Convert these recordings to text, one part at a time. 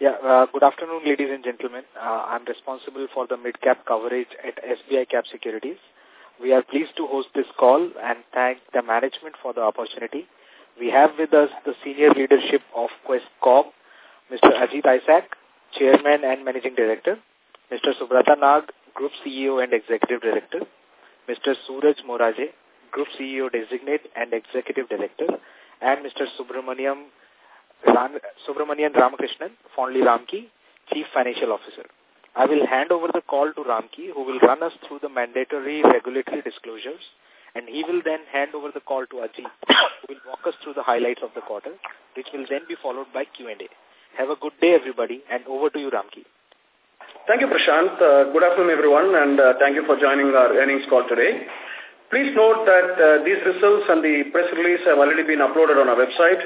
Yeah, uh, good afternoon, ladies and gentlemen. Uh, I'm responsible for the mid-cap coverage at SBI Cap Securities. We are pleased to host this call and thank the management for the opportunity. We have with us the senior leadership of Quess Corp, Mr. Ajit Isaac, Chairman and Managing Director, Mr. Subrata Nag, Group CEO and Executive Director, Mr. Suraj Moraje, Group CEO Designate and Executive Director, and Mr. Subramaniam Ram, Subramanian Ramakrishnan, fondly Ramki, Chief Financial Officer. I will hand over the call to Ramki, who will run us through the mandatory regulatory disclosures, and he will then hand over the call to Ajit, who will walk us through the highlights of the quarter, which will then be followed by Q&A. Have a good day, everybody, and over to you, Ramki. Thank you, Prashant. Uh, good afternoon, everyone, and uh, thank you for joining our earnings call today. Please note that uh, these results and the press release have already been uploaded on our website.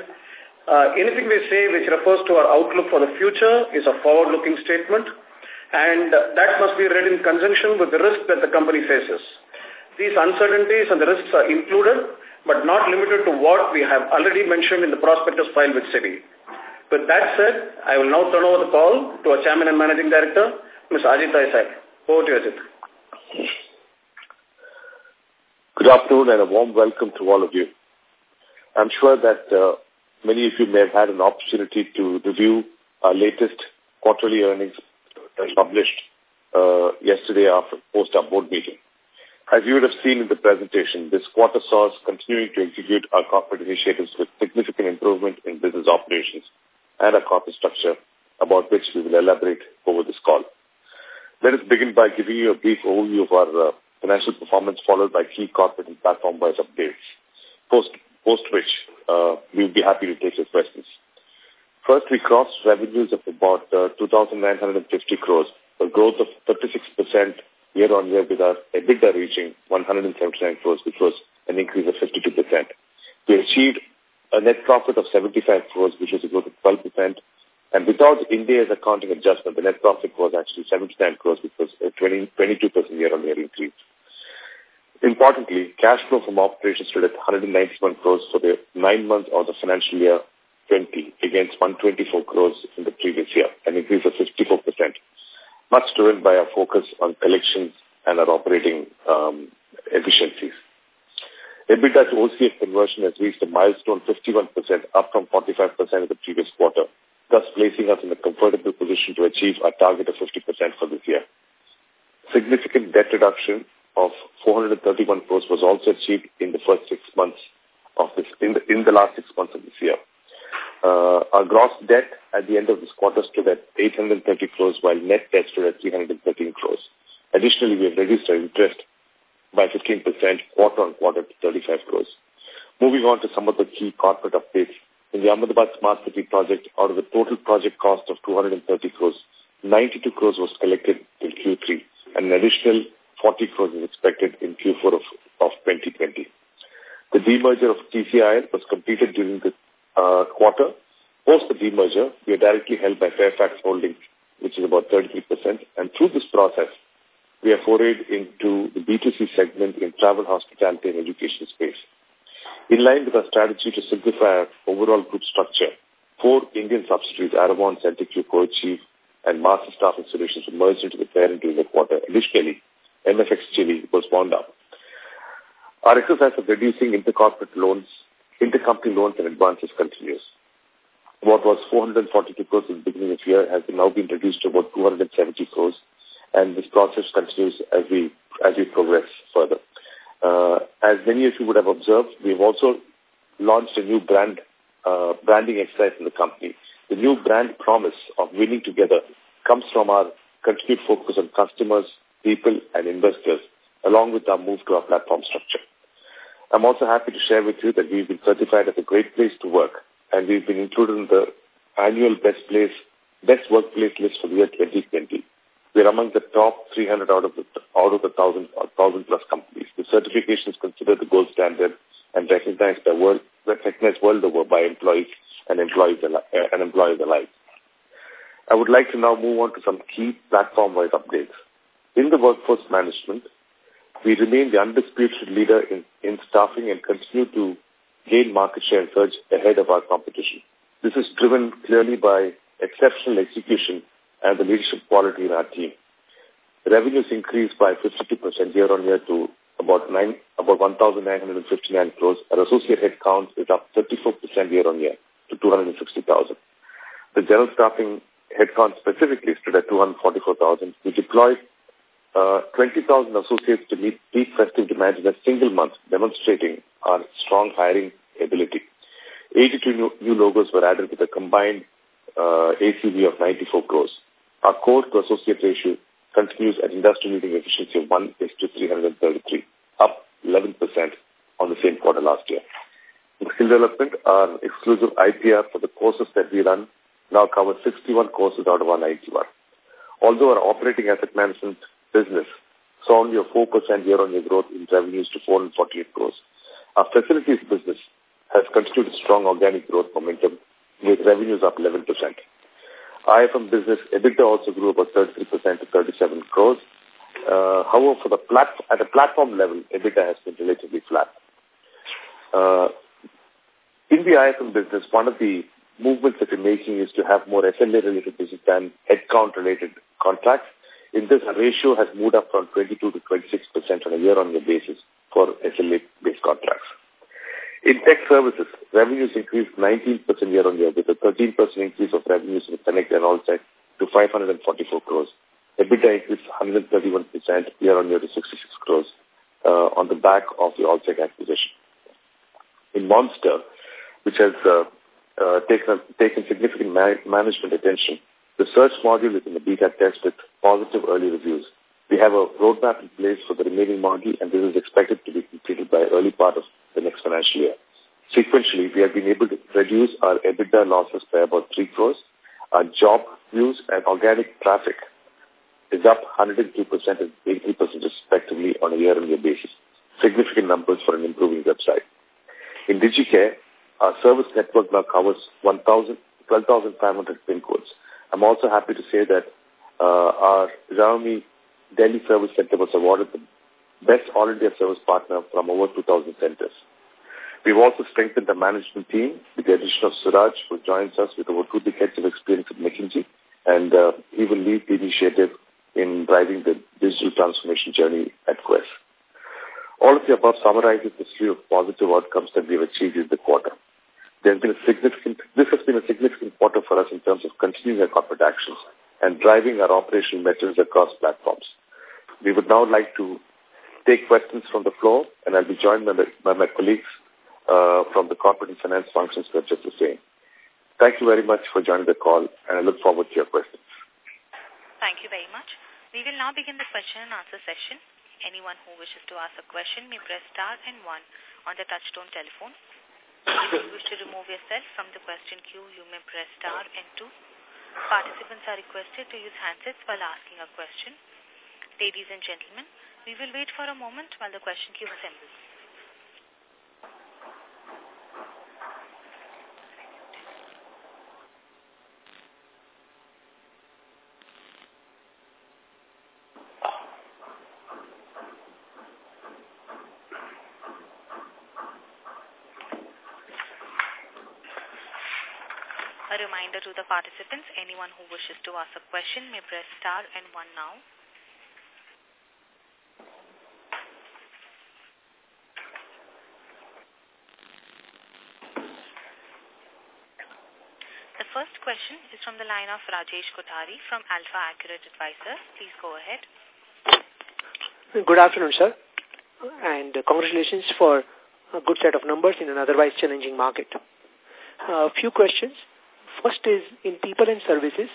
Uh, anything we say which refers to our outlook for the future is a forward-looking statement, and that must be read in conjunction with the risk that the company faces. These uncertainties and the risks are included, but not limited to what we have already mentioned in the prospectus file with SEBI. With that said, I will now turn over the call to our Chairman and Managing Director, Mr. Ajit Isaac. Over to you, Ajit. Good afternoon and a warm welcome to all of you. I'm sure that uh, many of you may have had an opportunity to review our latest quarterly earnings published uh, yesterday after post our board meeting. As you would have seen in the presentation, this quarter saw us continuing to execute our corporate initiatives with significant improvement in business operations and our corporate structure, about which we will elaborate over this call. Let us begin by giving you a brief overview of our uh, financial performance, followed by key corporate and platform-wise updates. Post post which uh, we'll be happy to take your questions. First, we crossed revenues of about uh, 2,950 crores, a growth of 36% year-on-year with our EBITDA reaching 179 crores, which was an increase of 52%. We achieved a net profit of 75 crores, which was a growth of 12%. And without Ind AS accounting adjustment, the net profit was actually 79 crores, which was a 20, 22% year-on-year increase. Importantly, cash flow from operations stood at 191 crores for the nine months of the financial year 20 against 124 crores in the previous year, an increase of 54%, much driven by our focus on collections and our operating um, efficiencies. EBITDA to OCF conversion has reached a milestone 51%, up from 45% in the previous quarter, thus placing us in a comfortable position to achieve our target of 50% for this year. Significant debt reduction of 431 crores was also achieved in the first six months of this, in the, in the last six months of this year. Uh, our gross debt at the end of this quarter stood at 830 crores, while net debt stood at 313 crores. Additionally, we have reduced our interest by 15% quarter on quarter to 35 crores. Moving on to some of the key corporate updates. In the Ahmedabad Smart City project, out of the total project cost of 230 crores, 92 crores was collected in Q3, and an additional 40 crores is expected in Q4 of, of 2020. The demerger of TCIL was completed during the uh, quarter. Post the demerger, we are directly held by Fairfax Holdings, which is about 33%, and through this process, we have forayed into the B2C segment in travel, hospitality, and education space. In line with our strategy to simplify our overall group structure, four Indian subsidiaries, Aravon, Centrique, Co-Achieve, and Master Staffing Solutions were merged into the parent during the quarter. Additionally, MFX Chile was wound up. Our exercise of reducing intercorporate loans, intercompany loans and advances continues. What was 442 crores in the beginning of the year has now been reduced to about 270 crores, and this process continues as we as we progress further. Uh, as many of you would have observed, we have also launched a new brand uh, branding exercise in the company. The new brand promise of winning together comes from our continued focus on customers, people, and investors, along with our move to our platform structure. I'm also happy to share with you that we've been certified as a great place to work, and we've been included in the annual best place, best workplace list for the year 2020. We're among the top 300 out of the out of the thousand plus companies. The certification is considered the gold standard and recognized by world recognized world over by employees and employees uh, and employees alike. I would like to now move on to some key platform-wise updates. In the workforce management, we remain the undisputed leader in, in staffing and continue to gain market share and surge ahead of our competition. This is driven clearly by exceptional execution and the leadership quality in our team. Revenues increased by 52% year-on-year to about nine, about 1,959 crores. Our associate headcount is up 34% year-on-year to 260,000. The general staffing headcount specifically stood at 244,000. We deployed uh, 20,000 associates to meet peak festive demand in a single month, demonstrating our strong hiring ability. 82 new, new logos were added with a combined uh, ACV of 94 crores. Our core to associate ratio continues at industry-leading efficiency of 1 is to 333, up 11% on the same quarter last year. In skill development, our exclusive IPR for the courses that we run now covers 61 courses out of 191. Although our operating asset management business saw only a 4% year-on-year growth in revenues to 448 crores. Our facilities business has continued strong organic growth momentum with revenues up 11%. IFM business EBITDA also grew about 33% to 37 crores. Uh, however, for the plat at a platform level, EBITDA has been relatively flat. Uh, in the IFM business, one of the movements that we're making is to have more SLA-related business than headcount-related contracts. In this, ratio has moved up from 22 to 26% on a year-on-year basis for SLA-based contracts. In tech services, revenues increased 19% year-on-year with a 13% increase of revenues in Conneqt and Allsec to 544 crores. EBITDA increased 131% year-on-year to 66 crores uh, on the back of the Allsec acquisition. In Monster, which has uh, uh, taken, taken significant ma management attention, the search module is in the beta test with positive early reviews. We have a roadmap in place for the remaining module, and this is expected to be completed by early part of the next financial year. Sequentially, we have been able to reduce our EBITDA losses by about 3 crores. Our job views and organic traffic is up 102% and 80% respectively on a year-on-year -year basis. Significant numbers for an improving website. In DigiCare, our service network now covers 12,500 PIN codes. I'm also happy to say that our Xiaomi Delhi Service Center was awarded the Best All India Service Partner from over 2,000 centers. We've also strengthened the management team with the addition of Suraj, who joins us with over two decades of experience at McKinsey, and uh, he will lead the initiative in driving the digital transformation journey at Quess. All of the above summarizes the slew of positive outcomes that we have achieved in the quarter. There's been a significant, this has been a significant quarter for us in terms of continuing our corporate actions and driving our operational metrics across platforms. We would now like to take questions from the floor, and I'll be joined by, by my colleagues uh, from the corporate and finance functions are just the same. Thank you very much for joining the call, and I look forward to your questions. Thank you very much. We will now begin the question and answer session. Anyone who wishes to ask a question may press star and one on the touchtone telephone. If you wish to remove yourself from the question queue, you may press star and two. Participants are requested to use handsets while asking a question. Ladies and gentlemen, we will wait for a moment while the question queue assembles. A reminder to the participants, anyone who wishes to ask a question may press star and one now. The first question is from the line of Rajesh Kothari from Alpha Accurate Advisors. Please go ahead. Good afternoon, sir. And congratulations for a good set of numbers in an otherwise challenging market. A few questions. First is in people and services.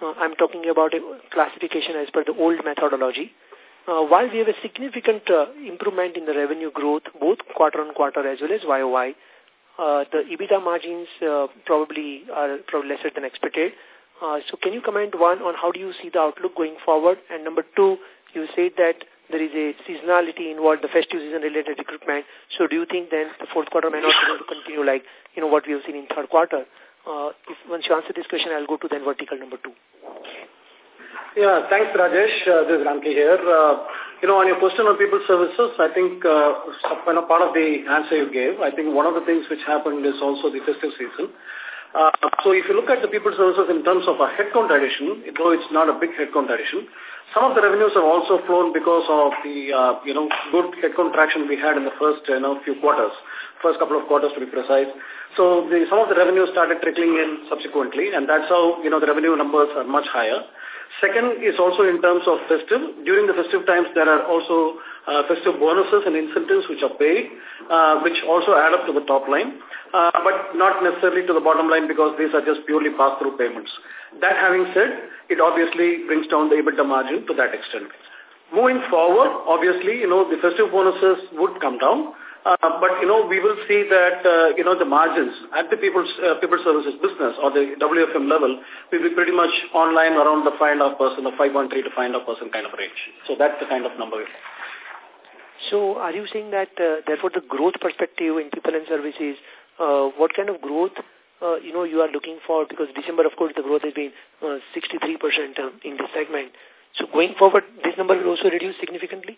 Uh, I'm talking about a classification as per the old methodology. Uh, while we have a significant uh, improvement in the revenue growth, both quarter on quarter as well as YOY, uh, the EBITDA margins uh, probably are probably lesser than expected. Uh, so can you comment, one, on how do you see the outlook going forward? And number two, you said that there is a seasonality involved, the festive season related recruitment. So do you think then the fourth quarter may not be able to continue like, you know, what we have seen in third quarter? Uh, if once you answer this question, I'll go to then vertical number two. Yeah, thanks, Rajesh. Uh, this is Ramki here. Uh, you know, on your question on people services, I think uh, you know, part of the answer you gave, I think one of the things which happened is also the festive season. Uh, so if you look at the people services in terms of a headcount addition, though it's not a big headcount addition, some of the revenues have also flown because of the, uh, you know, good headcount traction we had in the first, you know, few quarters, first couple of quarters to be precise. So the, some of the revenues started trickling in subsequently, and that's how, you know, the revenue numbers are much higher. Second is also in terms of festive. During the festive times, there are also uh, festive bonuses and incentives which are paid, uh, which also add up to the top line, uh, but not necessarily to the bottom line because these are just purely pass-through payments. That having said, it obviously brings down the EBITDA margin to that extent. Moving forward, obviously, you know, the festive bonuses would come down, uh, but, you know, we will see that, uh, you know, the margins at the people's, uh, people services business or the WFM level will be pretty much online around the 5.5% or 5.3 to 5.5% kind of range. So that's the kind of number. So are you saying that, uh, therefore, the growth perspective in people and services, uh, what kind of growth uh, you know, you are looking for, because December, of course, the growth has been uh, 63% um, in this segment. So going forward, this number will also reduce significantly?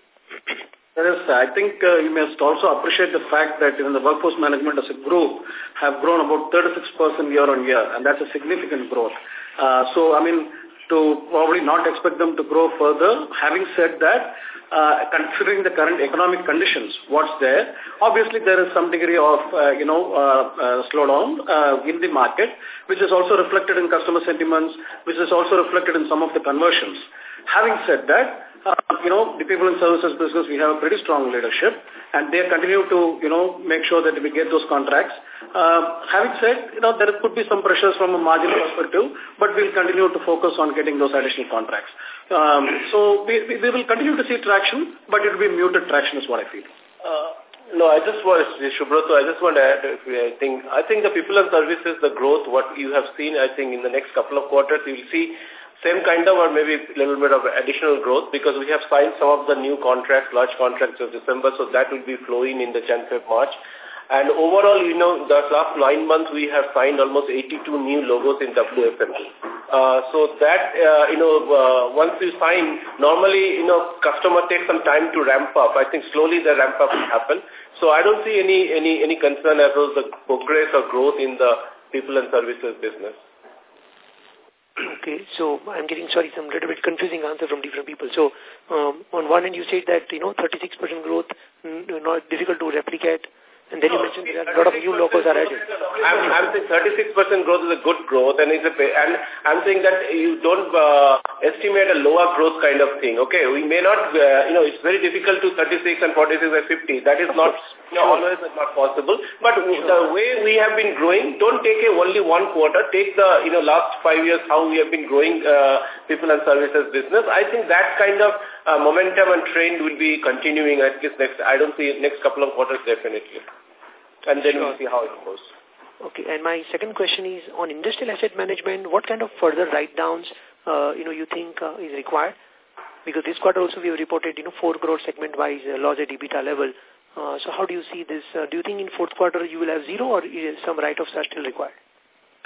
Yes, I think uh, you must also appreciate the fact that even the workforce management as a group have grown about 36% year on year, and that's a significant growth. Uh, so, I mean, to probably not expect them to grow further. Having said that, uh, considering the current economic conditions, what's there, obviously there is some degree of, uh, you know, uh, uh, slowdown uh, in the market, which is also reflected in customer sentiments, which is also reflected in some of the conversions. Having said that, uh, you know, the people and services business, we have a pretty strong leadership and they continue to, you know, make sure that we get those contracts. Uh, having said, you know, there could be some pressures from a margin perspective, but we'll continue to focus on getting those additional contracts. Um, so we, we, we will continue to see traction, but it will be muted traction is what I feel. Uh, no, I just want, Shubhrato, I just want to add, I think, I think the people and services, the growth, what you have seen, I think in the next couple of quarters, you will see same kind of or maybe a little bit of additional growth because we have signed some of the new contracts, large contracts of December, so that will be flowing in the Jan, Feb, March. And overall, you know, the last nine months we have signed almost 82 new logos in WFM. Uh, so that, uh, you know, uh, once you sign, normally, you know, customer takes some time to ramp up. I think slowly the ramp up will happen. So I don't see any, any, any concern as well as the progress or growth in the people and services business. Okay, so I'm getting, sorry, some little bit confusing answer from different people. So um, on one end you said that, you know, 36% growth, not difficult to replicate. And then you mentioned that a lot of new logos are added. I'm, I'm saying 36% growth is a good growth and it's a, and I'm saying that you don't uh, estimate a lower growth kind of thing. Okay, we may not, uh, you know, it's very difficult to 36 and 46 and 50. That is not, you know, always not possible. But the way we have been growing, don't take a only one quarter. Take the, you know, last five years how we have been growing uh, people and services business. I think that kind of uh, momentum and trend will be continuing at least next, I don't see next couple of quarters definitely. And then we'll see how it goes. Okay, and my second question is on industrial asset management, what kind of further write-downs, uh, you know, you think uh, is required? Because this quarter also we have reported, you know, 4 crore segment-wise uh, loss at EBITDA level. Uh, so how do you see this? Uh, do you think in fourth quarter you will have zero or some write-offs are still required?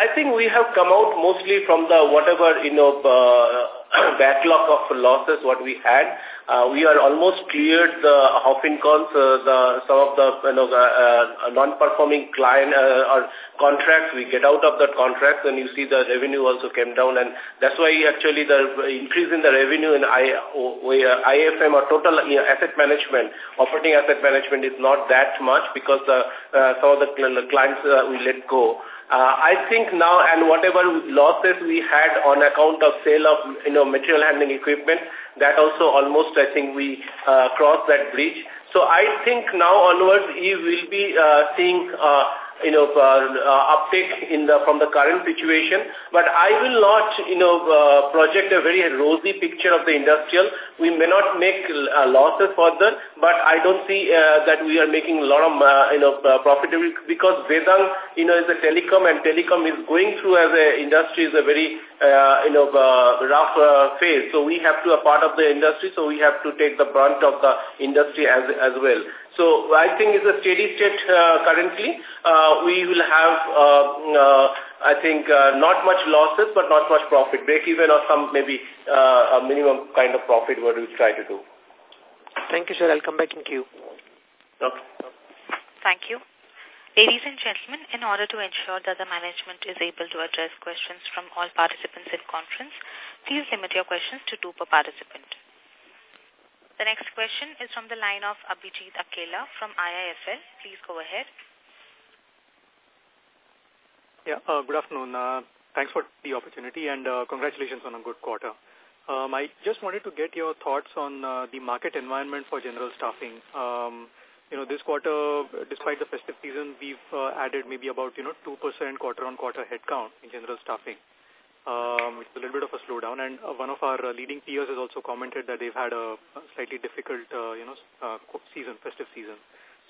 I think we have come out mostly from the whatever, you know, uh, backlog of losses what we had. Uh, we are almost cleared the Hofincons, uh, the, some of the, you know, uh, uh, non-performing client uh, or contracts. We get out of that contract and you see the revenue also came down and that's why actually the increase in the revenue in I, IFM or total asset management, operating asset management is not that much because uh, uh, some of the clients uh, we let go. Uh, I think now and whatever losses we had on account of sale of you know material handling equipment, that also almost I think we uh, crossed that bridge. So I think now onwards we will be uh, seeing uh, you know, uh, uh, uptake in the, from the current situation. But I will not, you know, uh, project a very rosy picture of the industrial. We may not make uh, losses further, but I don't see uh, that we are making a lot of, uh, you know, uh, profitability because Vedang, you know, is a telecom and telecom is going through as a industry is a very, uh, you know, uh, rough uh, phase. So we have to, a part of the industry, so we have to take the brunt of the industry as, as well. So I think it's a steady state uh, currently. Uh, we will have, uh, uh, I think, uh, not much losses, but not much profit. Break even or some maybe uh, a minimum kind of profit what we try to do. Thank you, sir. I'll come back in queue. Okay. Thank you. Ladies and gentlemen, in order to ensure that the management is able to address questions from all participants in conference, please limit your questions to two per participant. The next question is from the line of Abhijit Akella from IIFL. Please go ahead. Yeah, uh, good afternoon. Uh, thanks for the opportunity and uh, congratulations on a good quarter. Um, I just wanted to get your thoughts on uh, the market environment for general staffing. Um, you know, this quarter, despite the festive season, we've uh, added maybe about, you know, 2% quarter-on-quarter headcount in general staffing, um, which is a little bit of a slowdown. And uh, one of our uh, leading peers has also commented that they've had a, slightly difficult, uh, you know, uh, season, festive season.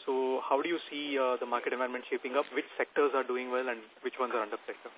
So how do you see uh, the market environment shaping up? Which sectors are doing well and which ones are under pressure?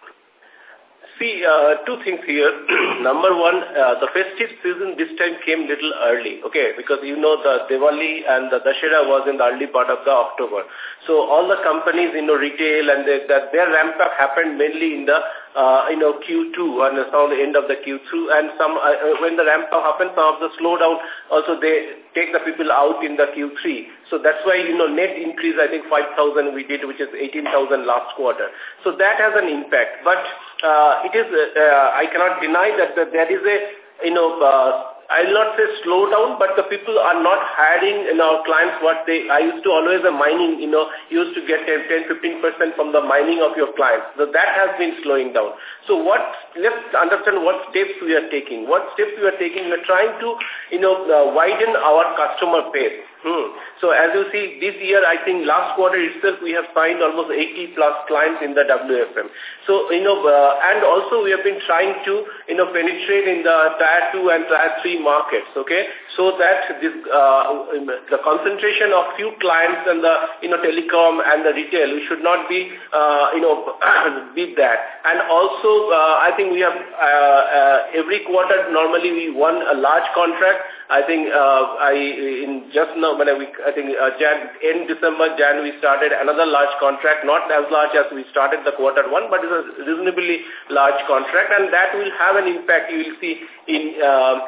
See, uh, two things here. Number one, uh, the festive season this time came little early, okay, because you know the Diwali and the Dashera was in the early part of the October. So all the companies, you know, retail and they, that their ramp up happened mainly in the uh, you know, Q2 and some the end of the Q2 and some, uh, uh, when the ramp up happens, some of the slowdown, also they take the people out in the Q3. So that's why, you know, net increase, I think 5,000 we did, which is 18,000 last quarter. So that has an impact. But uh, it is, uh, uh, I cannot deny that, that there is a, you know, uh, I'll not say slow down, but the people are not hiring in our clients what they, I used to always a mining, you know, used to get 10, 15% from the mining of your clients. So that has been slowing down. So what, let's understand what steps we are taking. What steps we are taking, we are trying to, you know, uh, widen our customer base. Hmm. So as you see, this year, I think last quarter itself, we have signed almost 80 plus clients in the WFM. So, you know, uh, and also we have been trying to, you know, penetrate in the tier 2 and tier 3 markets, okay? So that this, uh, the concentration of few clients and the, you know, telecom and the retail, we should not be, uh, you know, beat that. And also, uh, I think we have, uh, uh, every quarter, normally we won a large contract. I think, uh, I, in just now, when I, I think uh, Jan, in December, Jan, we started another large contract, not as large as we started the quarter one, but it's a reasonably large contract, and that will have an impact you will see in uh,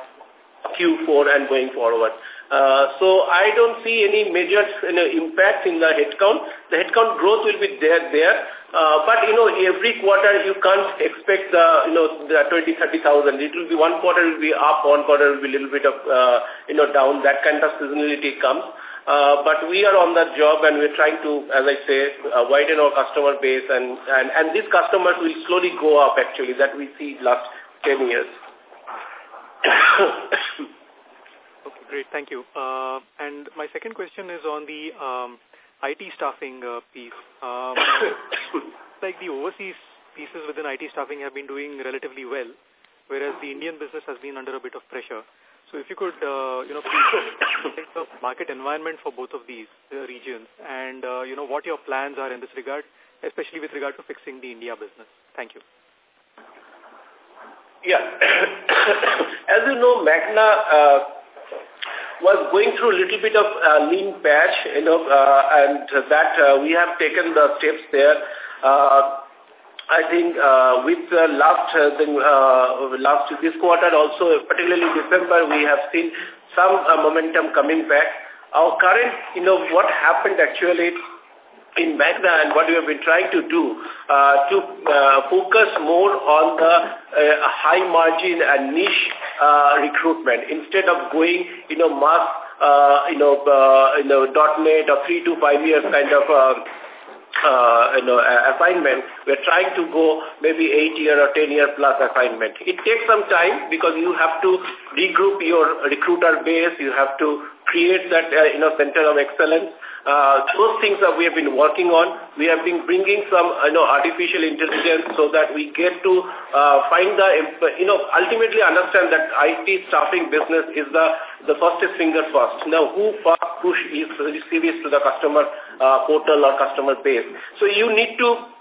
Q4 and going forward. Uh, so I don't see any major you know, impact in the headcount. The headcount growth will be there, there. Uh, but, you know, every quarter you can't expect the, you know, the 20, 30,000. It will be one quarter will be up, one quarter will be a little bit of, uh, you know, down. That kind of seasonality comes. Uh, but we are on that job and we're trying to, as I say, uh, widen our customer base and, and, and these customers will slowly go up actually that we see last 10 years. great. Thank you. Uh, and my second question is on the um, IT staffing uh, piece. Um, like the overseas pieces within IT staffing have been doing relatively well, whereas the Indian business has been under a bit of pressure. So if you could, uh, you know, please the market environment for both of these uh, regions and, uh, you know, what your plans are in this regard, especially with regard to fixing the India business. Thank you. Yeah. As you know, Magna uh, was going through a little bit of uh, lean patch, you know, uh, and that uh, we have taken the steps there. Uh, I think uh, with uh, last uh, the, uh, last this quarter also, particularly December, we have seen some uh, momentum coming back. Our current, you know, what happened actually in Magna and what we have been trying to do uh, to uh, focus more on the uh, high margin and niche uh, recruitment instead of going, you know, mass, uh, you know, uh, you know, .NET or three to five years kind of uh, uh, you know, assignment, we're trying to go maybe eight year or ten year plus assignment. It takes some time because you have to regroup your recruiter base, you have to create that, uh, you know, center of excellence. Uh, those things that we have been working on, we have been bringing some, you know, artificial intelligence so that we get to uh, find the, you know, ultimately understand that IT staffing business is the, the fastest finger first. Now, who first push is CVs to the customer uh, portal or customer base. So you need to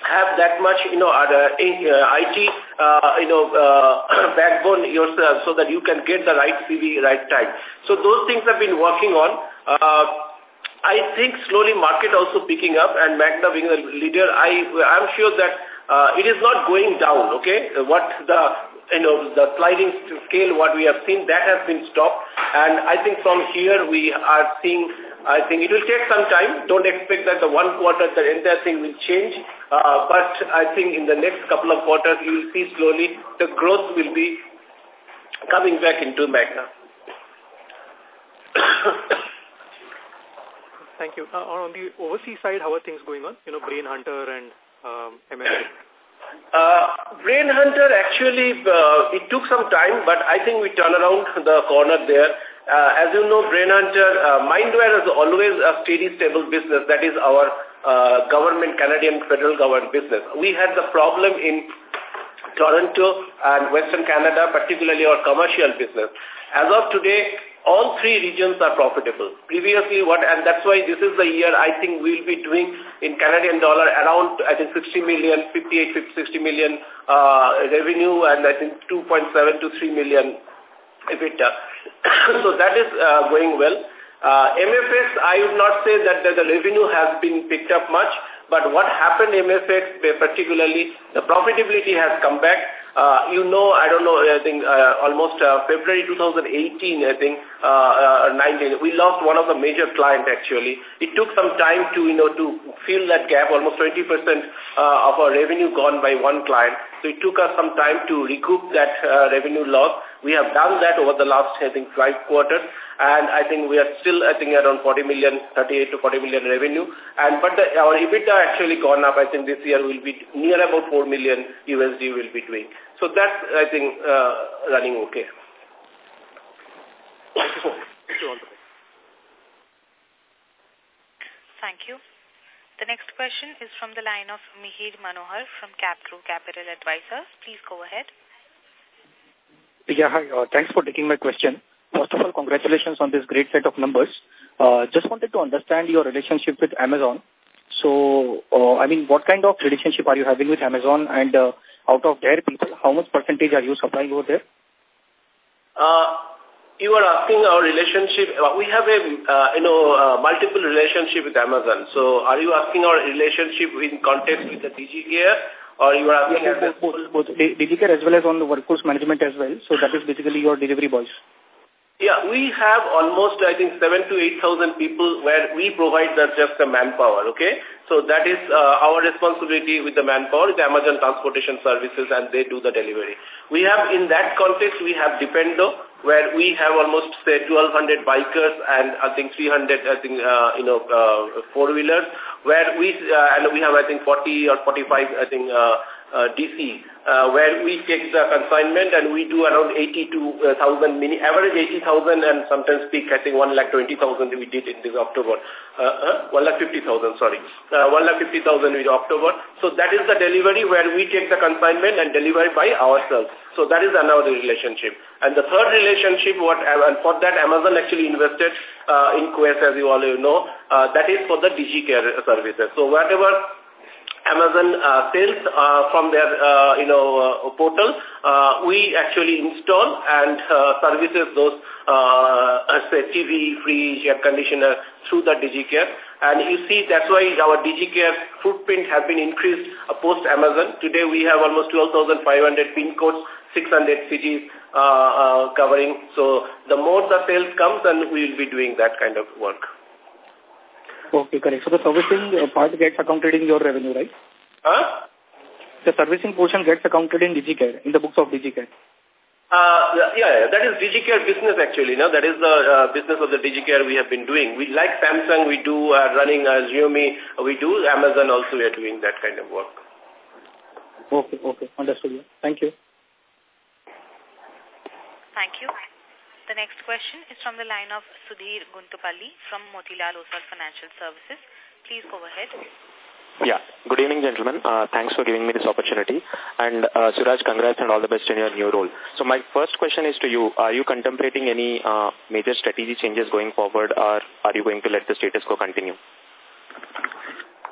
have that much, you know, uh, uh, IT, uh, you know, uh, backbone yourself so that you can get the right CV right time. So those things have been working on. Uh, I think slowly market also picking up and Magna being the leader, I, I'm sure that uh, it is not going down, okay? What the, you know, the sliding scale, what we have seen, that has been stopped. And I think from here we are seeing I think it will take some time. Don't expect that the one quarter the entire thing will change. Uh, but I think in the next couple of quarters, you will see slowly the growth will be coming back into Magna. Thank you. Uh, on the overseas side, how are things going on? You know, Brain Hunter and um, Uh, Brain Hunter actually, uh, it took some time, but I think we turn around the corner there. Uh, as you know, Brain Hunter, uh, Mindwire is always a steady, stable business. That is our uh, government, Canadian federal government business. We had the problem in Toronto and Western Canada, particularly our commercial business. As of today, all three regions are profitable. Previously, what, and that's why this is the year I think we'll be doing in Canadian dollar around, I think, 60 million, 58, 60 million uh, revenue and I think 2.7 to 3 million EBITDA. so that is uh, going well. Uh, MFX, I would not say that the, the revenue has been picked up much, but what happened MFX particularly, the profitability has come back. Uh, you know, I don't know, I think uh, almost uh, February 2018, I think, uh, uh, 19, we lost one of the major clients actually. It took some time to, you know, to fill that gap, almost 20% uh, of our revenue gone by one client. So it took us some time to recoup that uh, revenue loss. We have done that over the last, I think, five quarters. And I think we are still, I think, around 40 million, 38 to 40 million revenue. And But the, our EBITDA actually gone up. I think this year will be near about 4 million USD will be doing. So that's, I think, uh, running okay. Thank you. Thank you all the The next question is from the line of Mihir Manohar from CapGrow Capital Advisors. Please go ahead. Yeah, hi. Uh, thanks for taking my question. First of all, congratulations on this great set of numbers. Uh, just wanted to understand your relationship with Amazon. So, uh, I mean, what kind of relationship are you having with Amazon and uh, out of their people, how much percentage are you supplying over there? Uh, you are asking our relationship. Uh, we have a, uh, you know, uh, multiple relationship with Amazon. So are you asking our relationship in context with the DigiCare or you are asking... Yeah, both, both, both DigiCare as well as on the workforce management as well. So that is basically your delivery boys. Yeah, we have almost, I think, seven to 8,000 people where we provide the, just the manpower, okay? So that is uh, our responsibility with the manpower, the Amazon Transportation Services, and they do the delivery. We have, in that context, we have Dependo, where we have almost, say, 1,200 bikers and I think 300, I think, uh, you know, uh, four-wheelers, where we, uh, and we have, I think, 40 or 45, I think, uh, DC, uh, where we take the consignment and we do around 80 to uh, 1,000, mini, average 80,000 and sometimes peak, I think 1 lakh 20,000 we did in this October. Uh, uh, 1 lakh 50,000, sorry. Uh, 1 lakh 50,000 in October. So that is the delivery where we take the consignment and deliver by ourselves. So that is another relationship. And the third relationship, what and for that Amazon actually invested uh, in Quess, as you all know, uh, that is for the DigiCare services. So whatever Amazon uh, sales uh, from their, uh, you know, uh, portal, uh, we actually install and uh, services those, say, TV, fridge, air conditioner through the DigiCare. And you see that's why our DigiCare footprint has been increased post-Amazon. Today we have almost 12,500 pin codes, 600 cities covering. So the more the sales comes, then we will be doing that kind of work. Okay, correct. So the servicing part gets accounted in your revenue, right? Huh? The servicing portion gets accounted in DigiCare, in the books of DigiCare. Uh, yeah, yeah, that is DigiCare business actually. No? That is the uh, business of the DigiCare we have been doing. We like Samsung, we do uh, running uh, Xiaomi, we do Amazon also we are doing that kind of work. Okay, okay, understood. Thank you. Thank you. The next question is from the line of Sudhir Guntupalli from Motilal Oswal Financial Services. Please go ahead. Yeah. Good evening, gentlemen. Uh, thanks for giving me this opportunity. And uh, Suraj, congrats and all the best in your new role. So my first question is to you. Are you contemplating any uh, major strategy changes going forward or are you going to let the status quo continue?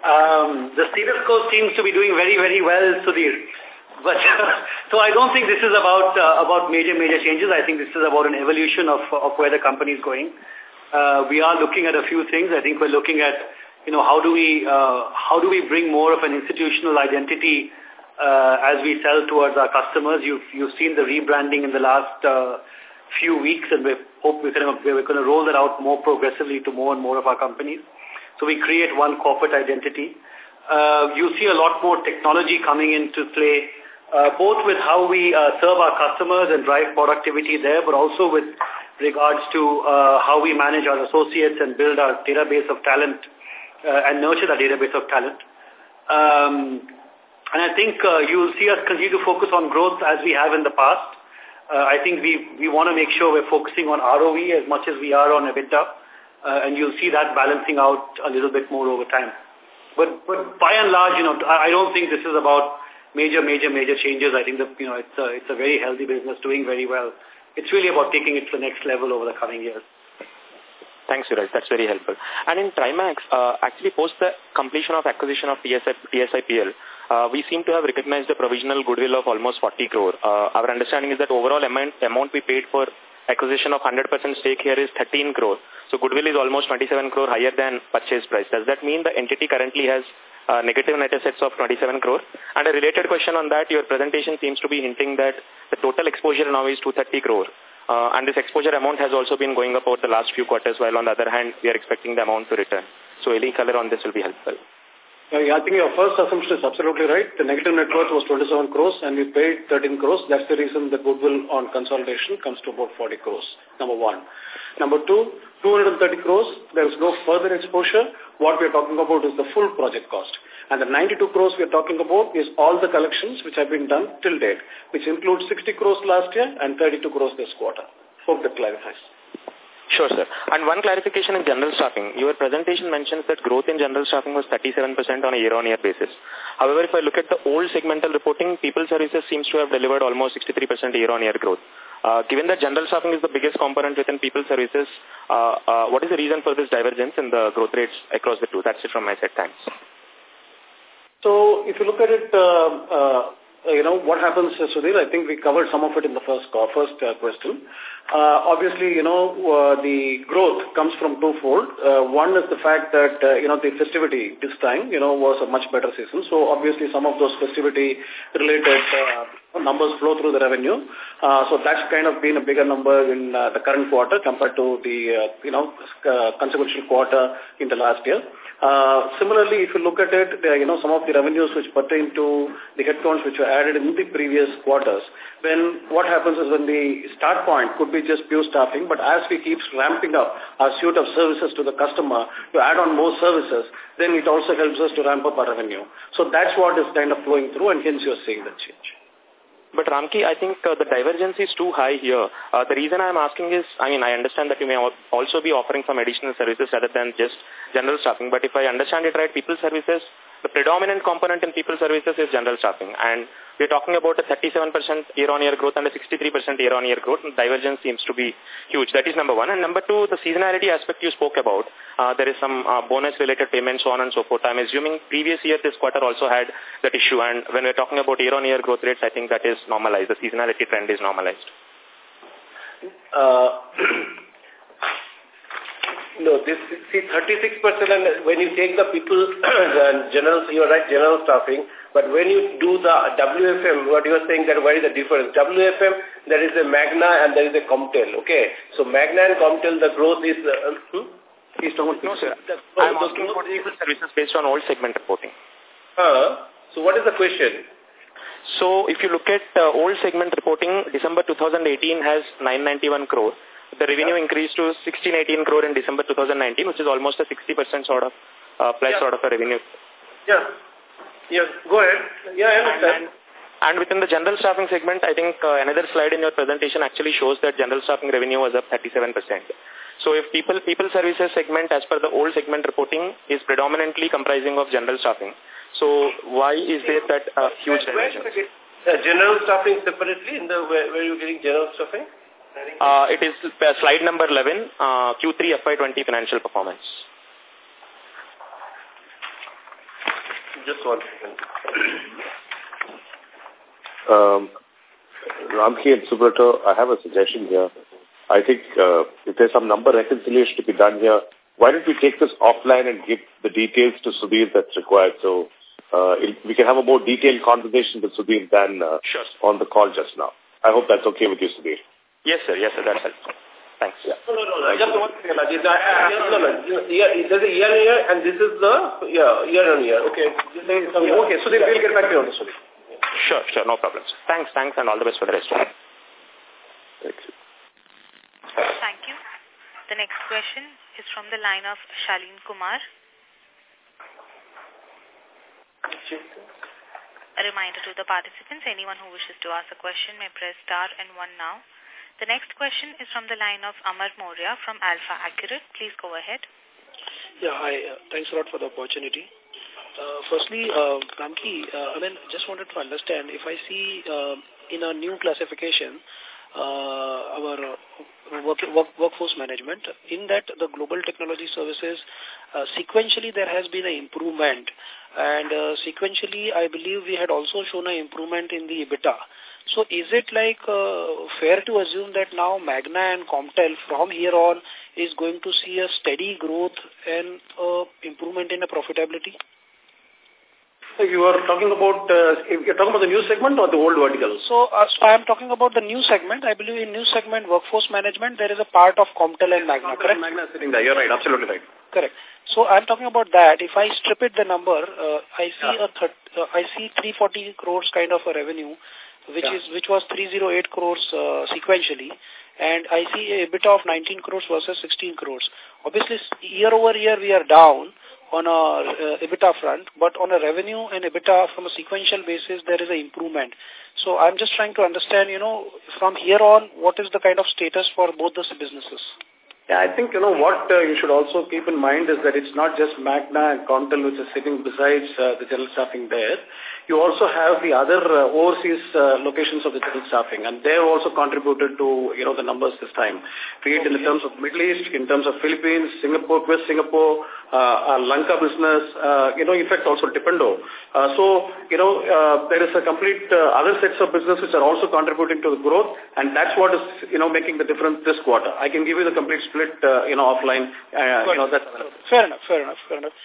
Um, the status quo seems to be doing very, very well, Sudhir. But so I don't think this is about uh, about major major changes. I think this is about an evolution of of where the company is going. Uh, we are looking at a few things. I think we're looking at you know how do we uh, how do we bring more of an institutional identity uh, as we sell towards our customers. You've you've seen the rebranding in the last uh, few weeks, and we're hope we're going, to, we're going to roll that out more progressively to more and more of our companies. So we create one corporate identity. Uh, you see a lot more technology coming into play, uh, both with how we uh, serve our customers and drive productivity there, but also with regards to uh, how we manage our associates and build our database of talent uh, and nurture that database of talent. Um, and I think uh, you will see us continue to focus on growth as we have in the past. Uh, I think we, we want to make sure we're focusing on ROE as much as we are on EBITDA, uh, and you'll see that balancing out a little bit more over time. But, but by and large, you know, I don't think this is about major, major, major changes. I think that, you know, it's a, it's a very healthy business doing very well. It's really about taking it to the next level over the coming years. Thanks, Suraj. That's very helpful. And in Trimax, uh, actually post the completion of acquisition of TSI, TSIPL, uh, we seem to have recognized the provisional goodwill of almost 40 crore. Uh, our understanding is that overall amount, amount we paid for acquisition of 100% stake here is 13 crore. So goodwill is almost 27 crore higher than purchase price. Does that mean the entity currently has uh, negative net assets of 27 crore? And a related question on that, your presentation seems to be hinting that the total exposure now is 230 crore. Uh, and this exposure amount has also been going up over the last few quarters, while on the other hand, we are expecting the amount to return. So any color on this will be helpful. I think your first assumption is absolutely right. The negative net worth was 27 crores and we paid 13 crores. That's the reason the goodwill on consolidation comes to about 40 crores, number one. Number two, 230 crores, there is no further exposure. What we are talking about is the full project cost. And the 92 crores we are talking about is all the collections which have been done till date, which includes 60 crores last year and 32 crores this quarter. Hope that clarifies. Sure, sir. And one clarification in general staffing. Your presentation mentions that growth in general staffing was 37% on a year-on-year -year basis. However, if I look at the old segmental reporting, people services seems to have delivered almost 63% year-on-year growth. Uh, given that general staffing is the biggest component within people services, uh, uh, what is the reason for this divergence in the growth rates across the two? That's it from my side. Thanks. So if you look at it, uh, uh, you know, what happens, uh, Sudhir, I think we covered some of it in the first call, first uh, question. Uh, obviously, you know, uh, the growth comes from twofold. Uh, one is the fact that, uh, you know, the festivity this time, you know, was a much better season. So obviously some of those festivity-related uh, numbers flow through the revenue. Uh, so that's kind of been a bigger number in uh, the current quarter compared to the, uh, you know, uh, consequential quarter in the last year. Uh, similarly, if you look at it, you know, some of the revenues which pertain to the headcounts which were added in the previous quarters, then what happens is when the start point could be just pure staffing, but as we keep ramping up our suite of services to the customer to add on more services, then it also helps us to ramp up our revenue. So that's what is kind of flowing through and hence you're seeing that change. But Ramki, I think uh, the divergence is too high here. Uh, the reason I'm asking is, I mean, I understand that you may also be offering some additional services other than just general staffing. But if I understand it right, people services, the predominant component in people services is general staffing. And we're talking about a 37% year-on-year growth and a 63% year-on-year growth. And divergence seems to be huge. That is number one. And number two, the seasonality aspect you spoke about. Uh, there is some uh, bonus-related payments, so on and so forth. I'm assuming previous year, this quarter also had that issue. And when we're talking about year-on-year growth rates, I think that is normalized. The seasonality trend is normalized. Uh, no, this see 36% and when you take the people the general you're right general staffing but when you do the WFM what you are saying that what is the difference? WFM there is a Magna and there is a Comtel okay? So Magna and Comtel the growth is uh, hmm? Please don't no sir. The, I'm the asking for people services based on old segment reporting. Uh, so what is the question? So if you look at uh, old segment reporting December 2018 has 991 crore the revenue yeah. increased to 1618 crore in December 2019, which is almost a 60% sort of uh, plus yeah. sort of a revenue. Yeah. Yeah, go ahead. Yeah, I understand. And, and within the general staffing segment, I think uh, another slide in your presentation actually shows that general staffing revenue was up 37%. So if people people services segment as per the old segment reporting is predominantly comprising of general staffing. So why is there that uh, huge divergence? Uh, general staffing separately in the where, where are you getting general staffing? Uh, it is uh, slide number 11, uh, Q3 FY20 financial performance. Just one second. um, Ramki and Subrato, I have a suggestion here. I think uh, if there's some number reconciliation to be done here, why don't we take this offline and give the details to Sudhir that's required so uh, it, we can have a more detailed conversation with Sudhir than uh, sure. on the call just now. I hope that's okay with you, Sudhir. Yes, sir. Yes, sir. That's helpful. Thanks. Yeah. No, no, no. Just one second, Ajit. No, no. Yeah, there's a year on year, and this is the yeah, year on year. Okay. Okay, so then we'll get back to you on this. Sure, sure. No problems. Thanks, thanks, and all the best for the rest. Thank you. Thank you. The next question is from the line of Shalin Kumar. A reminder to the participants, anyone who wishes to ask a question may press star and one now. The next question is from the line of Amar Moria from AlfAccurate. Please go ahead. Yeah, hi. Uh, thanks a lot for the opportunity. Uh, firstly, uh, Ramki, uh, I mean, just wanted to understand, if I see uh, in a new classification, uh, our uh, work, work, workforce management, in that the global technology services, uh, sequentially there has been an improvement. And uh, sequentially, I believe we had also shown an improvement in the EBITDA. So is it like uh, fair to assume that now Magna and Comtel from here on is going to see a steady growth and uh, improvement in the profitability? So you are talking about, uh, you're talking about the new segment or the old vertical? So, uh, so I am talking about the new segment. I believe in new segment workforce management, there is a part of Comtel and Magna, correct? Magna sitting there. You're right. Absolutely right. Correct. So I'm talking about that. If I strip it the number, uh, I see yeah. a uh, I see 340 crores kind of a revenue, which yeah. is which was 308 crores uh, sequentially, and I see a bit of 19 crores versus 16 crores. Obviously, year over year we are down on a uh, EBITDA front, but on a revenue and EBITDA from a sequential basis, there is an improvement. So I'm just trying to understand, you know, from here on, what is the kind of status for both those businesses? Yeah, I think, you know, what uh, you should also keep in mind is that it's not just Magna and Comtel which is sitting besides uh, the general staffing there. You also have the other uh, overseas uh, locations of the general staffing, and they have also contributed to, you know, the numbers this time. Be it in the terms of Middle East, in terms of Philippines, Singapore, West Singapore, uh, Lanka business, uh, you know, in fact also Dipendo. Uh, so, you know, uh, there is a complete uh, other sets of business which are also contributing to the growth, and that's what is, you know, making the difference this quarter. I can give you the complete split, uh, you know, offline. Uh, you know, that's fair enough, fair enough, fair enough.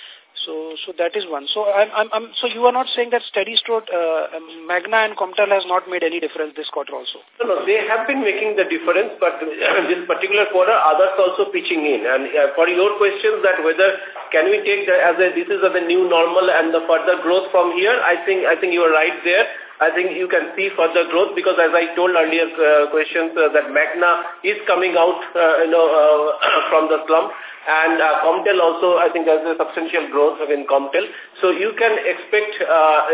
So, so that is one. So, I'm, I'm, I'm, so you are not saying that steady stroke, uh, um, Magna and Comtel has not made any difference this quarter also? No, no, they have been making the difference, but this particular quarter, others also pitching in. And uh, for your questions that whether can we take the, as a, this is a new normal and the further growth from here, I think, I think you are right there. I think you can see further growth because as I told earlier uh, questions uh, that Magna is coming out uh, you know uh, from the slump and uh, Comtel also I think there's a substantial growth in Comtel. So you can expect uh,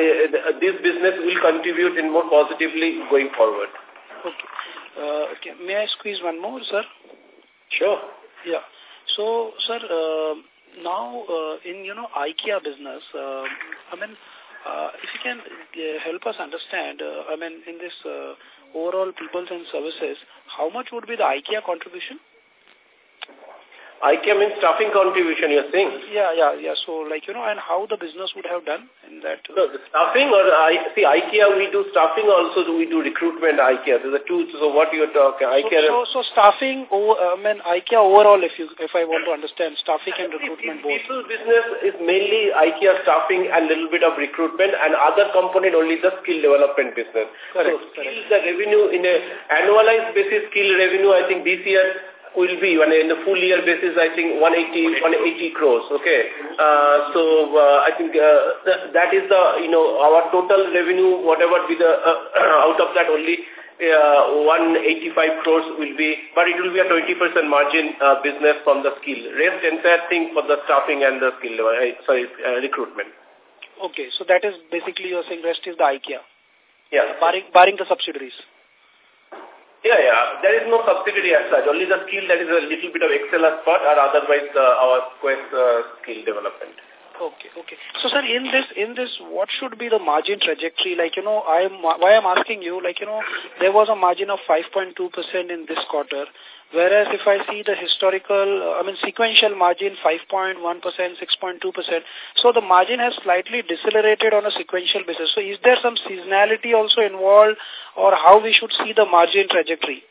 this business will contribute in more positively going forward. Okay. Uh, okay. May I squeeze one more, sir? Sure. Yeah. So, sir, uh, now uh, in, you know, IKEA business, uh, I mean, if you can uh, help us understand, uh, I mean, in this uh, overall peoples and services, how much would be the IKEA contribution? IKEA means staffing contribution, you're saying? Yeah, yeah, yeah. So, like, you know, and how the business would have done in that? Uh, no, the staffing or, I see, IKEA, we do staffing also, do we do recruitment IKEA. There's a two, so what you're talking, IKEA... So, so, so staffing, over, I mean, IKEA overall, if you, if I want to understand, staffing and recruitment both. People business is mainly IKEA staffing and little bit of recruitment and other component only the skill development business. Correct, so, skill, the revenue in a annualized basis, skill revenue, I think this year will be in the full year basis I think 180 180 crores okay? Uh, so uh, I think uh, th that is the you know our total revenue whatever be the uh, out of that only uh, 185 crores will be but it will be a 20% margin uh, business from the skill. Rest entire thing for the staffing and the skill uh, sorry uh, recruitment. Okay so that is basically you're saying rest is the IKEA? Yeah. Barring barring the subsidiaries yeah, yeah. There is no subsidiary as such. Only the skill that is a little bit of Excel as part or otherwise uh, our Quess uh, skill development. Okay, okay. So, sir, in this, in this, what should be the margin trajectory? Like, you know, I am why I'm asking you, like, you know, there was a margin of 5.2% in this quarter, whereas if I see the historical, uh, I mean, sequential margin 5.1%, 6.2%. So the margin has slightly decelerated on a sequential basis. So is there some seasonality also involved or how we should see the margin trajectory?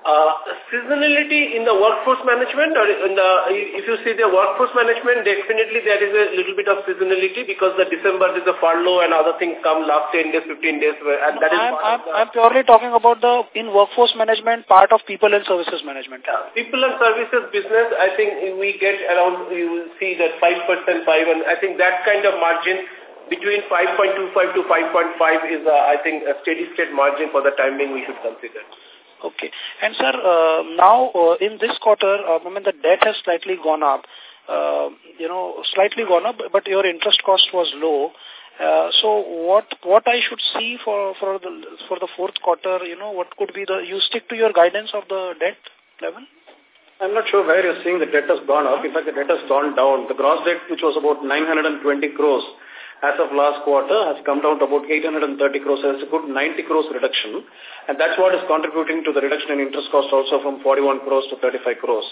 Uh, seasonality in the workforce management or in the, if you see the workforce management, definitely there is a little bit of seasonality because the December is a furlough and other things come last 10 days, 15 days. And that I'm, I'm, I'm, purely talking about the in workforce management part of people and services management. Yeah. People and services business, I think we get around, you will see that 5%, 5 and I think that kind of margin between 5.25 to 5.5 is, uh, I think, a steady state margin for the time being we should consider. Okay. And sir, uh, now uh, in this quarter, uh, I mean the debt has slightly gone up. Uh, you know, slightly gone up, but your interest cost was low. Uh, so what what I should see for for the for the fourth quarter? You know, what could be the you stick to your guidance of the debt level? I'm not sure where you're seeing the debt has gone up. In fact, the debt has gone down. The gross debt, which was about 920 crores, as of last quarter has come down to about 830 crores. It's a good 90 crores reduction. And that's what is contributing to the reduction in interest cost also from 41 crores to 35 crores.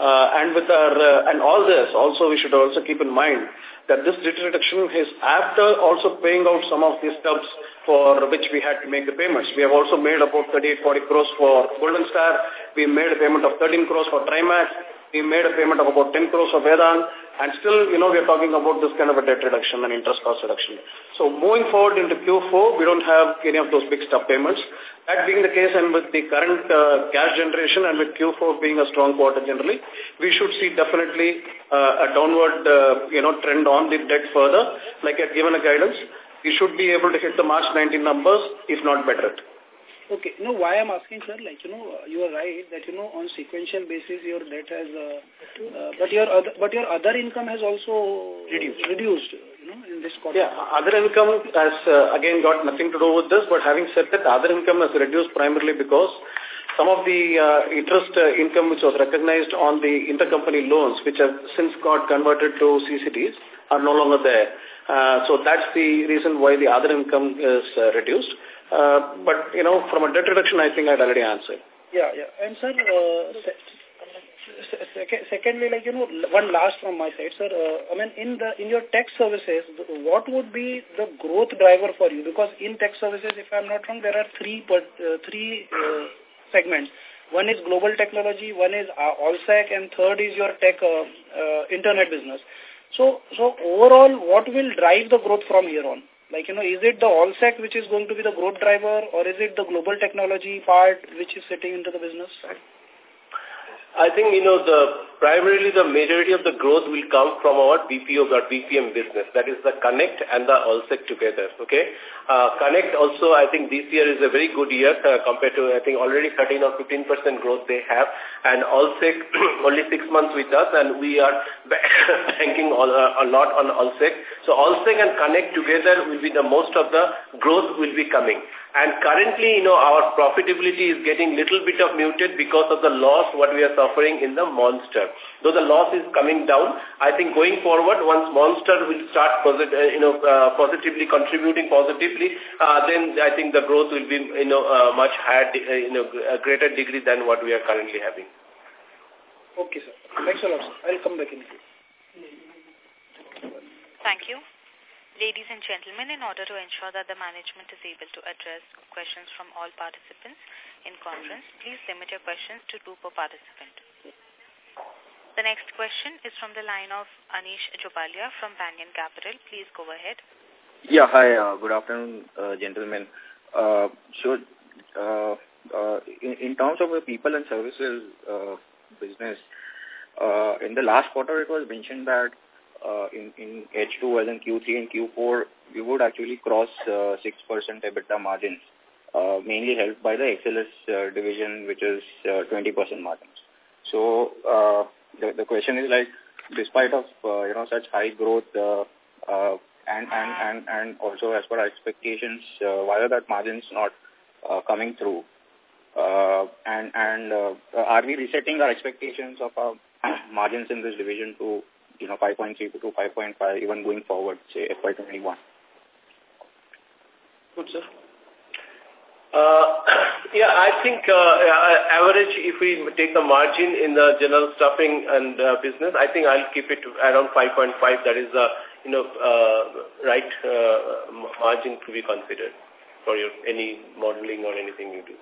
Uh, and with our, uh, and all this, also we should also keep in mind that this debt reduction is after also paying out some of these stubs for which we had to make the payments. We have also made about 38, 40 crores for Golden Star. We made a payment of 13 crores for Trimax. We made a payment of about 10 crores of Vedang. And still, you know, we are talking about this kind of a debt reduction and interest cost reduction. So moving forward into Q4, we don't have any of those big stub payments. That being the case and with the current uh, cash generation and with Q4 being a strong quarter generally, we should see definitely uh, a downward, uh, you know, trend on the debt further. Like I've given a guidance, we should be able to hit the March 19 numbers, if not better. Okay. Know, why I'm asking, sir, like, you know, you are right that, you know, on sequential basis, your debt has, uh, uh, but your other, but your other income has also reduced, reduced you know, in this quarter. Yeah, other income has, uh, again, got nothing to do with this, but having said that, other income has reduced primarily because some of the uh, interest uh, income which was recognized on the intercompany loans, which have since got converted to CCDs, are no longer there. Uh, so that's the reason why the other income is uh, reduced. Uh, but, you know, from a debt reduction, I think I'd already answered. Yeah, yeah. And, sir, uh, se secondly, like, you know, one last from my side, sir. Uh, I mean, in the in your tech services, what would be the growth driver for you? Because in tech services, if I'm not wrong, there are three, uh, three uh, segments. One is global technology, one is uh, AllSec, and third is your tech uh, uh, internet business. So, so overall, what will drive the growth from here on? Like, you know, is it the AllSec which is going to be the growth driver or is it the global technology part which is sitting into the business? I think, you know, the primarily the majority of the growth will come from our BPO or BPM business. That is the Conneqt and the AllSec together, okay? Uh, Conneqt also, I think this year is a very good year uh, compared to, I think, already 13 or 15% growth they have. And AllSec, only six months with us, and we are banking all, uh, a lot on AllSec. So AllSec and Conneqt together will be the most of the growth will be coming. And currently, you know, our profitability is getting little bit of muted because of the loss what we are suffering in the Monster. Though the loss is coming down, I think going forward, once Monster will start posit uh, you know, uh, positively contributing positively, uh, then I think the growth will be, you know, uh, much higher, uh, you know, a greater degree than what we are currently having. Okay, sir. Thanks a lot, sir. I'll come back in. Thank you. Ladies and gentlemen, in order to ensure that the management is able to address questions from all participants in conference, please limit your questions to two per participant. The next question is from the line of Anish Jobalia from Banyan Capital. Please go ahead. Yeah, hi. Uh, good afternoon, uh, gentlemen. Uh, so, uh, uh, in, in terms of the people and services uh, business, uh, in the last quarter it was mentioned that uh, in, in H2 as in Q3 and Q4, we would actually cross uh, 6% EBITDA margins, uh, mainly helped by the XLS uh, division, which is uh, 20% margins. So uh, the, the question is like, despite of, uh, you know, such high growth uh, uh, and, and, and, and also as per expectations, uh, why are that margins not uh, coming through? Uh, and and uh, are we resetting our expectations of our margins in this division to you know, 5.3 to 5.5 even going forward, say FY21? Good, sir. Uh, yeah, I think uh, average, if we take the margin in the general stuffing and uh, business, I think I'll keep it around 5.5. That is the you know uh, right uh, margin to be considered for your any modeling or anything you do.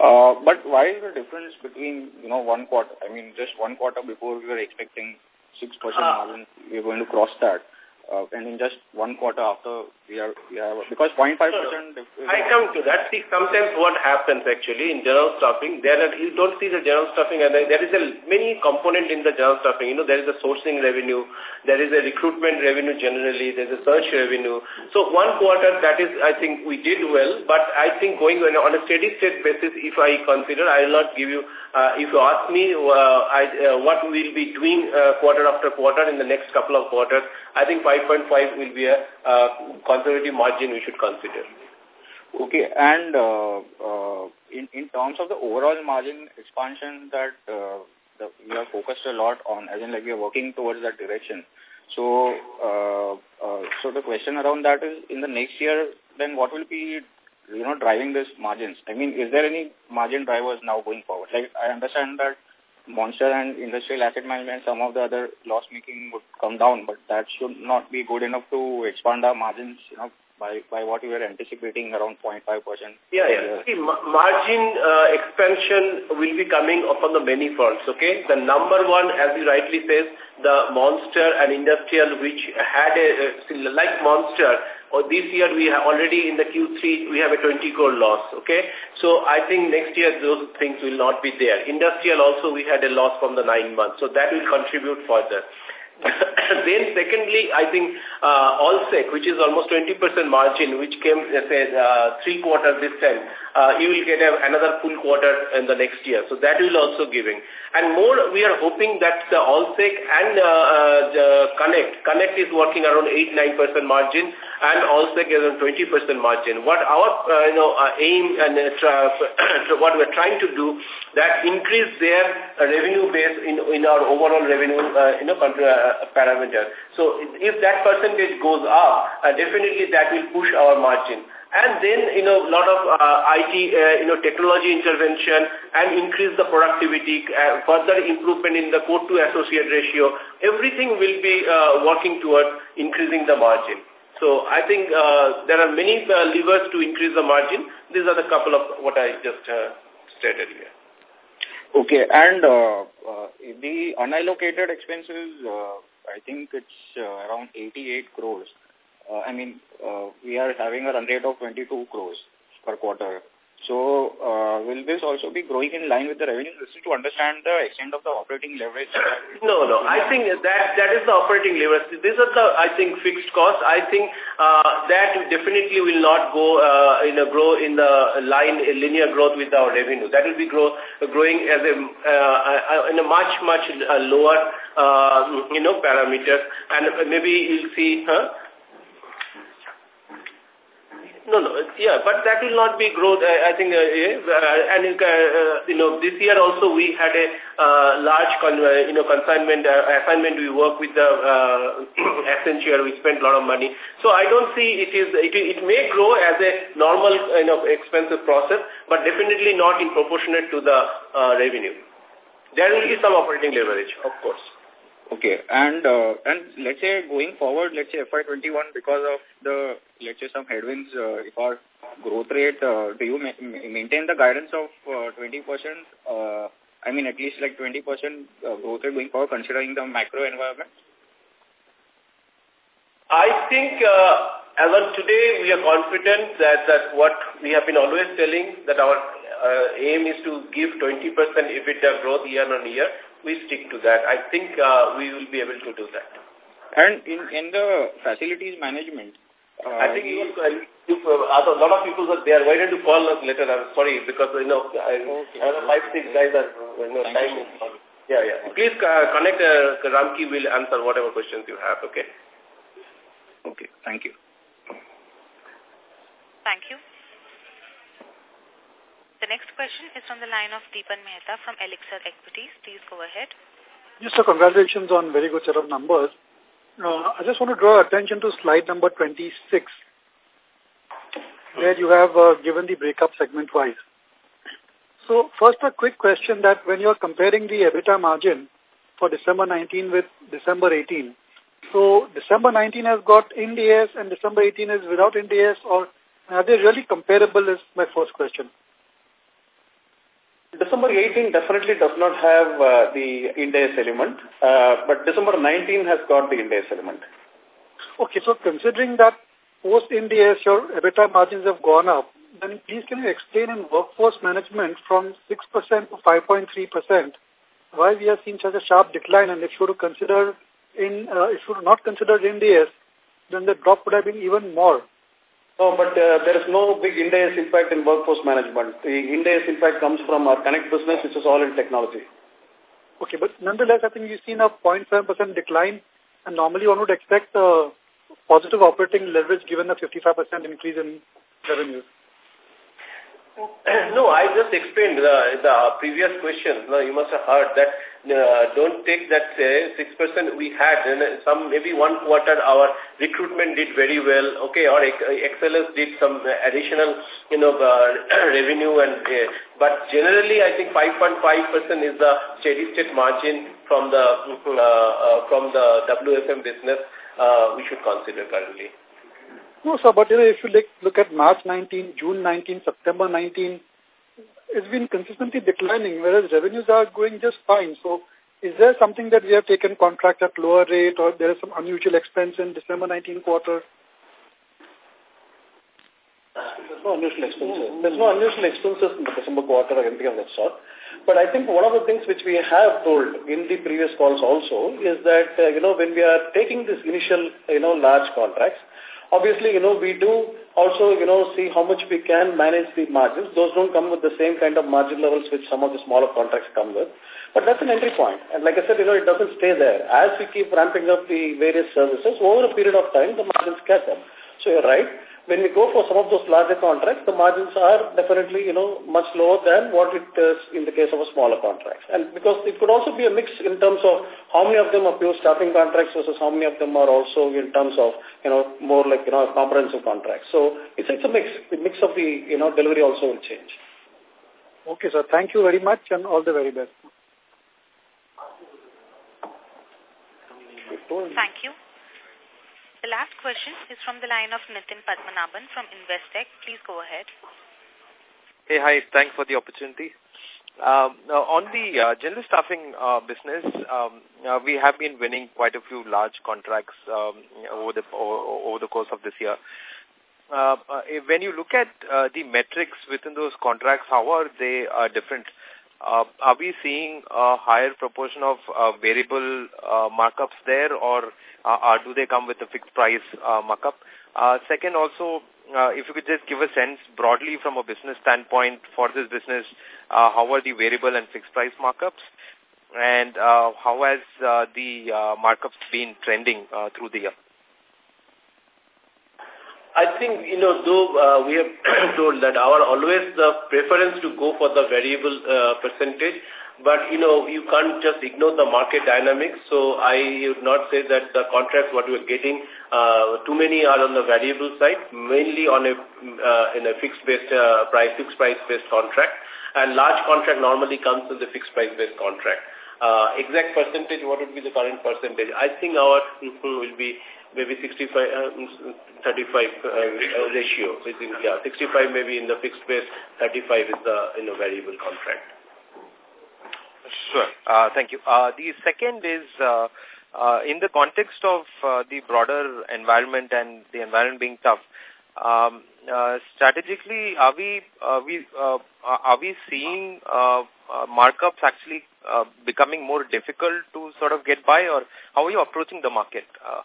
Uh, but why is the difference between, you know, one quarter, I mean, just one quarter before we were expecting 6% uh, margin, we are going to cross that uh, and in just one quarter after we are, we are because 0.5 percent. I come to that. See, sometimes what happens actually in general staffing, there are, you don't see the general staffing, and there is a many component in the general staffing. You know, there is a sourcing revenue, there is a recruitment revenue generally, there is a search revenue. So one quarter that is, I think we did well, but I think going on a steady state basis, if I consider, I will not give you. Uh, if you ask me, uh, I, uh, what we'll be doing uh, quarter after quarter in the next couple of quarters, I think 5.5 will be a uh, conservative margin we should consider. Okay, and uh, uh, in, in terms of the overall margin expansion that uh, the, we are focused a lot on, as in like we are working towards that direction. So, uh, uh, so the question around that is, in the next year, then what will be, you know, driving this margins? I mean, is there any margin drivers now going forward? Like, I understand that Monster and Industrial Asset Management, some of the other loss making would come down, but that should not be good enough to expand our margins, you know, by, by what we were anticipating around 0.5%. Yeah, yeah. See, margin uh, expansion will be coming upon the many fronts, okay? The number one, as you rightly says, the Monster and Industrial, which had a, uh, like Monster, or this year we have already in the Q3 we have a 20 crore loss, okay? So I think next year those things will not be there. Industrial also we had a loss from the nine months, so that will contribute further. then secondly, I think uh, Allsec, which is almost 20% margin, which came, uh, say, uh, three quarters this time, uh, you will get a, another full quarter in the next year. So that will also giving. And more, we are hoping that the Allsec and uh, uh, Conneqt, Conneqt is working around 8-9% margin and also is around 20% margin. What our uh, you know, uh, aim and uh, what we're trying to do, that increase their uh, revenue base in, in our overall revenue uh, you know, uh, parameter. So if that percentage goes up, uh, definitely that will push our margin. And then, you know, a lot of uh, IT, uh, you know, technology intervention and increase the productivity, uh, further improvement in the core to associate ratio, everything will be uh, working towards increasing the margin. So I think uh, there are many uh, levers to increase the margin. These are the couple of what I just uh, stated here. Okay, and uh, uh, the unallocated expenses, uh, I think it's uh, around 88 crores. Uh, I mean, uh, we are having a run rate of 22 crores per quarter. So, uh, will this also be growing in line with the revenue? This is to understand the extent of the operating leverage. No, no. I think that that is the operating leverage. These are the, I think, fixed costs. I think uh, that definitely will not go uh, in a grow in the line linear growth with our revenue. That will be grow growing as a uh, in a much much uh, lower uh, you know parameters, and maybe you'll see. Huh? No, no, yeah, but that will not be growth. I, I think, uh, uh, and uh, you know, this year also we had a uh, large, con uh, you know, consignment uh, assignment. We work with the uh, Accenture. We spent a lot of money, so I don't see it is. It, it may grow as a normal you know expensive process, but definitely not in proportionate to the uh, revenue. There will be some operating leverage, of course. Okay, and uh, and let's say going forward, let's say FY21, because of the, let's say some headwinds, uh, if our growth rate, uh, do you ma maintain the guidance of 20%? Uh, uh, I mean, at least like 20% uh, growth rate going forward, considering the macro environment? I think uh, as of today, we are confident that, that what we have been always telling, that our aim is to give 20% EBITDA growth year on year we stick to that. I think uh, we will be able to do that. And in, in the facilities management, uh, I think you, you, uh, a lot of people are there. Why don't you call us later? I'm sorry because you know I, okay. I five six guys are you know Thank time. You. Yeah, yeah. Please uh, connect. Uh, Ramki will answer whatever questions you have. Okay. Okay. Thank you. Thank you. The next question is from the line of Deepan Mehta from Elixir Equities. Please go ahead. Yes, sir. Congratulations on very good set of numbers. Uh, I just want to draw attention to slide number 26, where you have uh, given the breakup segment-wise. So first a quick question that when you're comparing the EBITDA margin for December 19 with December 18, so December 19 has got Ind AS and December 18 is without Ind AS or are they really comparable is my first question. December 18 definitely does not have uh, the Ind AS element, uh, but December 19 has got the Ind AS element. Okay, so considering that post Ind AS your EBITDA margins have gone up, then please can you explain in workforce management from 6% to 5.3%, why we have seen such a sharp decline and if you were to consider in, uh, if you were not consider Ind AS, then the drop would have been even more. No, but uh, there is no big Ind AS impact in workforce management. The Ind AS impact comes from our Conneqt business, which is all in technology. Okay, but nonetheless, I think you've seen a 0.7% decline, and normally one would expect a positive operating leverage given the 55% increase in revenues. No, I just explained the, the previous question. No, you must have heard that uh, don't take that uh, 6% we had. And some maybe one quarter our recruitment did very well. Okay, or XLS did some additional, you know, uh, revenue and uh, but generally I think 5.5% is the steady state margin from the uh, uh, from the WFM business uh, we should consider currently. No, sir, but you know, if you look, look at March 19, June 19, September 19, it's been consistently declining, whereas revenues are going just fine. So is there something that we have taken contract at lower rate or there is some unusual expense in December 19 quarter? There's no unusual expenses. There's no unusual expenses in the December quarter or anything of that sort. But I think one of the things which we have told in the previous calls also is that, uh, you know, when we are taking this initial, you know, large contracts, Obviously, you know, we do also, you know, see how much we can manage the margins. Those don't come with the same kind of margin levels which some of the smaller contracts come with. But that's an entry point. And like I said, you know, it doesn't stay there. As we keep ramping up the various services, over a period of time, the margins catch up. So you're right when we go for some of those larger contracts, the margins are definitely, you know, much lower than what it is in the case of a smaller contract. And because it could also be a mix in terms of how many of them are pure staffing contracts versus how many of them are also in terms of, you know, more like, you know, comprehensive contracts. So it's, it's a mix. The mix of the, you know, delivery also will change. Okay, sir. Thank you very much and all the very best. Thank you. The last question is from the line of Nitin Padmanabhan from Investec. Please go ahead. Hey, hi. Thanks for the opportunity. Um, on the uh, general staffing uh, business, um, uh, we have been winning quite a few large contracts um, over the over the course of this year. Uh, uh when you look at uh, the metrics within those contracts, how are they uh, different? Uh, are we seeing a higher proportion of uh, variable uh, markups there or uh, or do they come with a fixed price uh, markup? Uh, second, also, uh, if you could just give a sense broadly from a business standpoint for this business, uh, how are the variable and fixed price markups? And uh, how has uh, the uh, markups been trending uh, through the year? I think, you know, though uh, we have told that our always the preference to go for the variable uh, percentage, but, you know, you can't just ignore the market dynamics. So I would not say that the contracts what we're getting, uh, too many are on the variable side, mainly on a uh, in a fixed based uh, price, fixed price based contract. And large contract normally comes with the fixed price based contract. Uh, exact percentage, what would be the current percentage? I think our will be maybe 65, uh, 35 uh, ratio. Yeah, 65 maybe in the fixed base, 35 is the in a variable contract. Sure. Uh, thank you. Uh, the second is uh, uh, in the context of uh, the broader environment and the environment being tough. Um, uh, strategically, are we uh, we uh, are we seeing uh, uh, markups actually uh, becoming more difficult to sort of get by, or how are you approaching the market? Uh,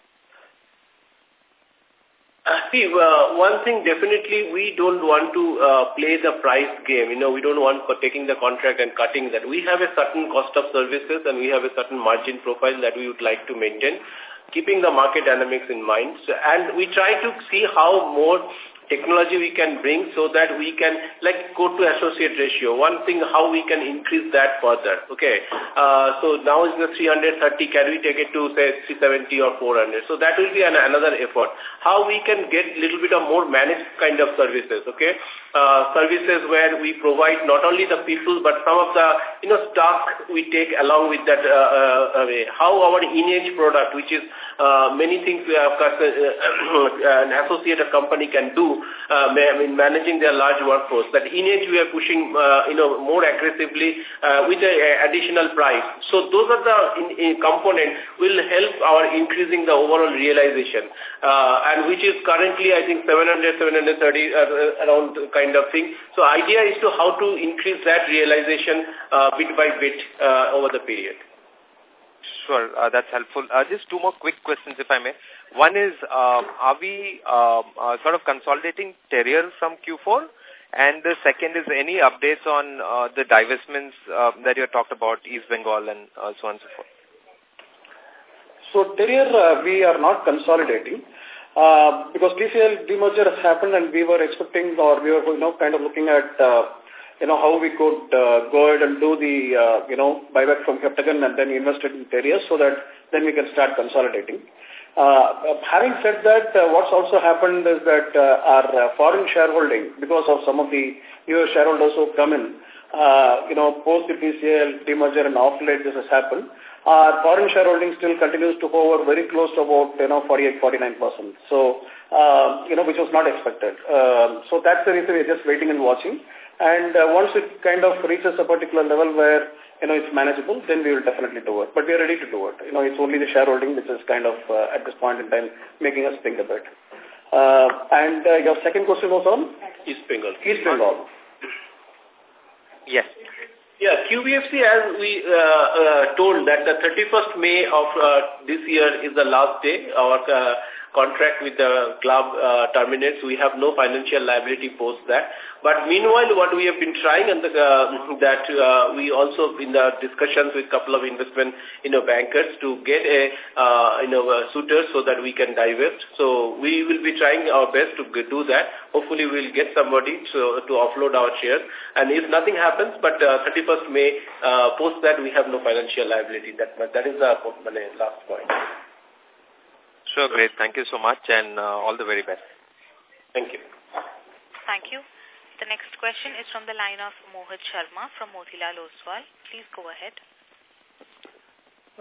uh, see, uh, one thing definitely we don't want to uh, play the price game. You know, we don't want for taking the contract and cutting that. We have a certain cost of services and we have a certain margin profile that we would like to maintain, keeping the market dynamics in mind. So, and we try to see how more technology we can bring so that we can, like, go to associate ratio. One thing, how we can increase that further. Okay. Uh, so now is the 330. Can we take it to, say, 370 or 400? So that will be an, another effort. How we can get a little bit of more managed kind of services. Okay. Uh, services where we provide not only the people, but some of the, you know, stock we take along with that, uh, uh, how our in-age product, which is uh, many things we have, uh, an associated company can do uh, I mean, managing their large workforce. That in age we are pushing, uh, you know, more aggressively uh, with a additional price. So those are the in, in component will help our increasing the overall realization, uh, and which is currently I think 700, 730 uh, around kind of thing. So idea is to how to increase that realization uh, bit by bit uh, over the period. Sure, uh, that's helpful. Uh, just two more quick questions, if I may. One is, uh, are we uh, uh, sort of consolidating Terrier from Q4? And the second is any updates on uh, the divestments uh, that you talked about, East Bengal and uh, so on and so forth? So Terrier, uh, we are not consolidating. Uh, because TCL demerger has happened and we were expecting or we were you know, kind of looking at you know, how we could go ahead and do the, you know, buyback from Heptagon and then invest it in Terrier so that then we can start consolidating. Uh, having said that, uh, what's also happened is that uh, our uh, foreign shareholding, because of some of the newer shareholders who come in, uh, you know, post the PCL demerger and off late this has happened, our foreign shareholding still continues to hover very close to about, you know, 48, 49%. So, uh, you know, which was not expected. Uh, so that's the reason we're just waiting and watching. And uh, once it kind of reaches a particular level where, you know, it's manageable, then we will definitely do it. But we are ready to do it. You know, it's only the shareholding which is kind of, uh, at this point in time, making us think a bit. Uh, and uh, your second question was on? East Bengal. East Bengal. Yes. Yeah, QBFC, as we uh, uh, told that the 31st May of uh, this year is the last day. Our uh, contract with the club uh, terminates. We have no financial liability post that. But meanwhile, what we have been trying and the, uh, that uh, we also in the discussions with couple of investment you know bankers to get a uh, you know a suitor so that we can divest. So we will be trying our best to do that. Hopefully, we'll get somebody to to offload our shares. And if nothing happens, but uh, 31st May uh, post that we have no financial liability. That that is the last point. Sure, great. Thank you so much and uh, all the very best. Thank you. Thank you. The next question is from the line of Mohit Sharma from Motilal Oswal. Please go ahead.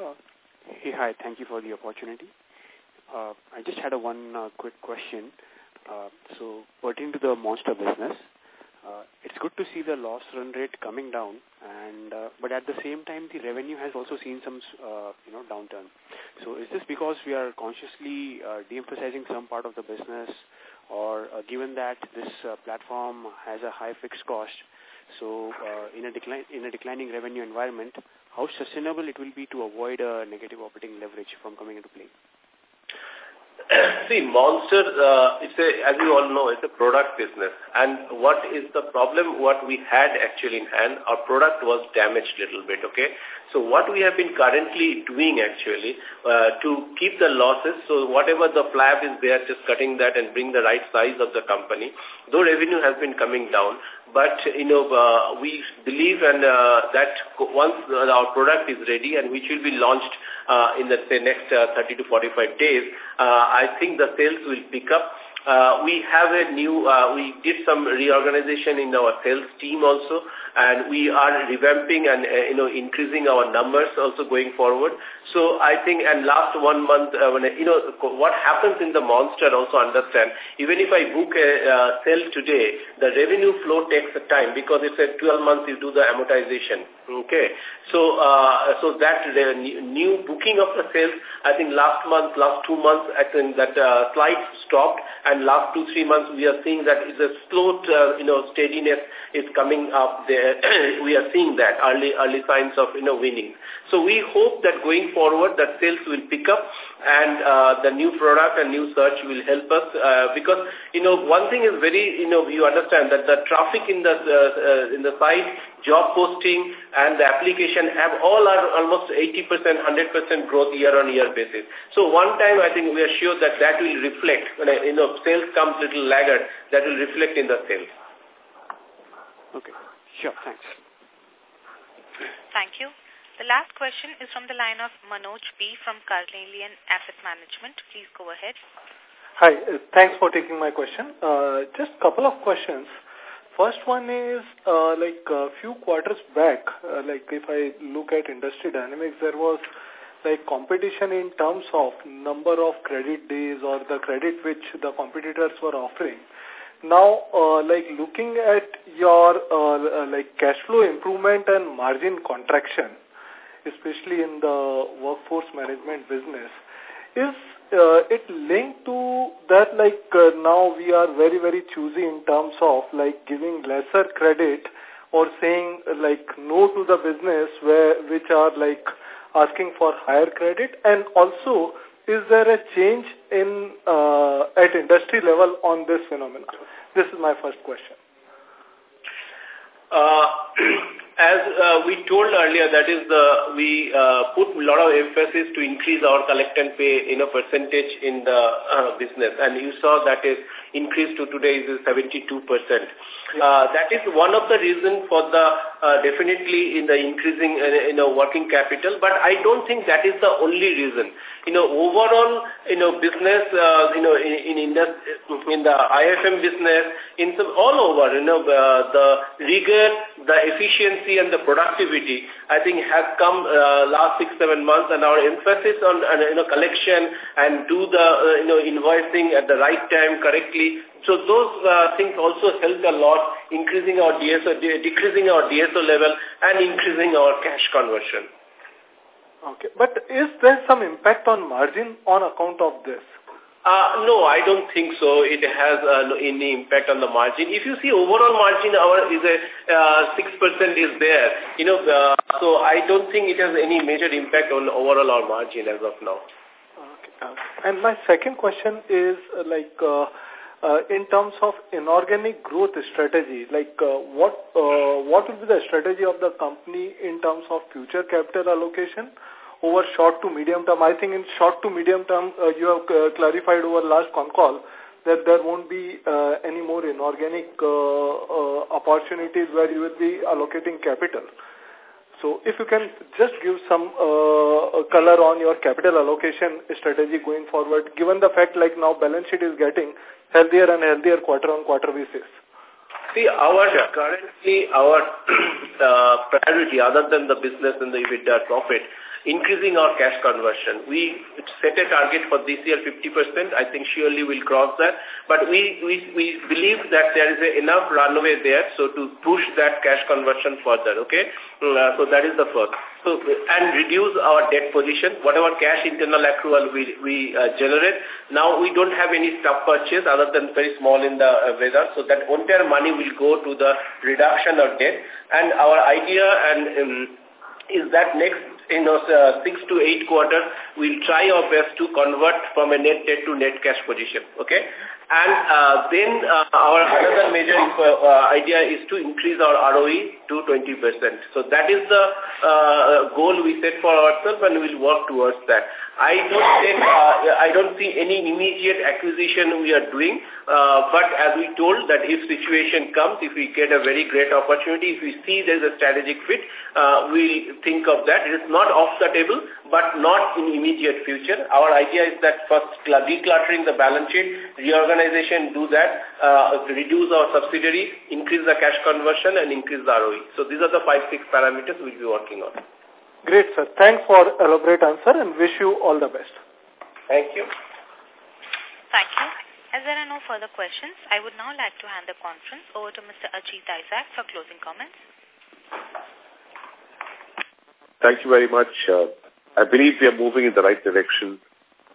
Uh, hey, hi. Thank you for the opportunity. Uh, I just had a one uh, quick question. Uh, so, pertaining to the Monster business, uh, it's good to see the loss run rate coming down, and uh, but at the same time, the revenue has also seen some uh, you know downturn. So, is this because we are consciously uh, de-emphasizing some part of the business, or uh, given that this uh, platform has a high fixed cost, so uh, in a decline in a declining revenue environment, how sustainable it will be to avoid a negative operating leverage from coming into play? See, Monster, uh, it's a, as you all know, it's a product business. And what is the problem, what we had actually in hand, our product was damaged a little bit, okay? So what we have been currently doing actually uh, to keep the losses, so whatever the flab is there, just cutting that and bring the right size of the company, though revenue has been coming down, but, you know, uh, we believe and uh, that once our product is ready and which will be launched uh, in the say, next uh, 30 to 45 days, uh, I think the sales will pick up. Uh, we have a new, uh, we did some reorganization in our sales team also, and we are revamping and, uh, you know, increasing our numbers also going forward. So I think, and last one month, uh, when, you know, what happens in the monster also understand, even if I book a uh, sale today, the revenue flow takes a time because it's a 12 months you do the amortization. Okay. So, uh, so that the new booking of the sales, I think last month, last two months, I think that uh, slide stopped and last two, three months we are seeing that it's a slow, uh, you know, steadiness is coming up there. we are seeing that early, early signs of, you know, winning. So we hope that going forward that sales will pick up and uh, the new product and new search will help us uh, because, you know, one thing is very, you know, you understand that the traffic in the, uh, uh, in the site, job posting and the application have all are almost 80%, 100% growth year-on-year basis. So one time I think we are sure that that will reflect, when you know, sales comes little laggard, that will reflect in the sales. Okay, sure, thanks. Thank you. The last question is from the line of Manoj B. from Carnelian Asset Management. Please go ahead. Hi, uh, thanks for taking my question. Uh, just a couple of questions. First one is, uh, like a few quarters back, uh, like if I look at industry dynamics, there was like competition in terms of number of credit days or the credit which the competitors were offering. Now, uh, like looking at your uh, uh, like cash flow improvement and margin contraction, especially in the workforce management business, is uh, it linked to that like uh, now we are very, very choosy in terms of like giving lesser credit or saying like no to the business where which are like asking for higher credit and also is there a change in uh, at industry level on this phenomenon? This is my first question. Uh, as uh, we told earlier, that is the we uh, put a lot of emphasis to increase our collect and pay in a percentage in the uh, business, and you saw that is increased to today is 72 percent. Uh, that is one of the reasons for the uh, definitely in the increasing uh, you know working capital, but I don't think that is the only reason. You know, overall, you know, business, uh, you know, in in, the, in the IFM business, in some, all over, you know, uh, the rigor, the efficiency, and the productivity, I think, has come uh, last six seven months, and our emphasis on uh, you know collection and do the uh, you know invoicing at the right time correctly. So those uh, things also helped a lot, increasing our DSO, de decreasing our DSO level, and increasing our cash conversion. Okay. But is there some impact on margin on account of this? Uh, no, I don't think so. It has uh, any impact on the margin. If you see overall margin, our is a uh, six percent is there. You know, uh, so I don't think it has any major impact on overall our margin as of now. Okay. And my second question is uh, like. Uh, uh, in terms of inorganic growth strategy, like uh, what uh, what will be the strategy of the company in terms of future capital allocation over short to medium term? I think in short to medium term, uh, you have uh, clarified over last con call that there won't be uh, any more inorganic uh, uh, opportunities where you will be allocating capital. So if you can just give some uh, color on your capital allocation strategy going forward, given the fact like now balance sheet is getting healthier and healthier quarter on quarter basis. See, our currently our uh, priority other than the business and the EBITDA profit increasing our cash conversion. We set a target for this year 50%. I think surely we'll cross that. But we, we, we believe that there is a enough runway there so to push that cash conversion further, okay? Uh, so that is the first. So, and reduce our debt position, whatever cash internal accrual we, we uh, generate. Now we don't have any stock purchase other than very small in the uh, weather. So that entire money will go to the reduction of debt. And our idea and um, is that next in those uh, six to eight quarters, we'll try our best to convert from a net debt to net cash position. Okay, and uh, then uh, our another major uh, idea is to increase our ROE to 20%. So that is the uh, goal we set for ourselves and we'll work towards that. I don't, think, uh, I don't see any immediate acquisition we are doing, uh, but as we told that if situation comes, if we get a very great opportunity, if we see there's a strategic fit, uh, we'll think of that. It is not off the table, but not in immediate future. Our idea is that first decluttering the balance sheet, reorganization, do that, uh, reduce our subsidiary, increase the cash conversion and increase the ROE. So these are the five, six parameters we'll be working on. Great, sir. Thanks for elaborate answer and wish you all the best. Thank you. Thank you. As there are no further questions, I would now like to hand the conference over to Mr. Ajit Isaac for closing comments. Thank you very much. Uh, I believe we are moving in the right direction,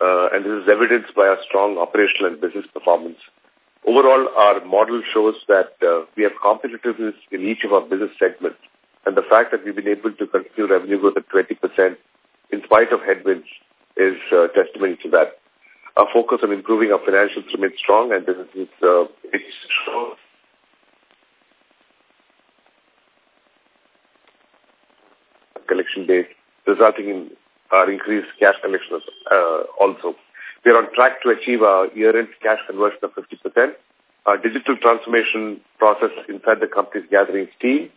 uh, and this is evidenced by our strong operational and business performance. Overall, our model shows that uh, we have competitiveness in each of our business segments, and the fact that we've been able to continue revenue growth at 20% in spite of headwinds is uh, testimony to that. Our focus on improving our financials remains strong, and this is uh, it's strong. collection days, resulting in our increased cash collections uh, also. We are on track to achieve our year-end cash conversion of 50%. Our digital transformation process inside the company is gathering steam.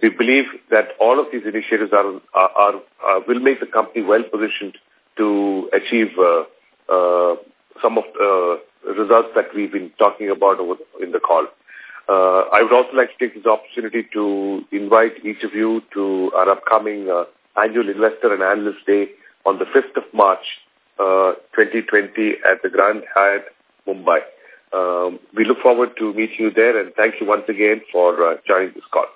We believe that all of these initiatives are, are, are uh, will make the company well positioned to achieve uh, uh, some of the results that we've been talking about over in the call. Uh, I would also like to take this opportunity to invite each of you to our upcoming uh, annual Investor and Analyst Day on the 5th of March, uh, 2020 at the Grand Hyatt, Mumbai. Um, we look forward to meeting you there and thank you once again for joining this call.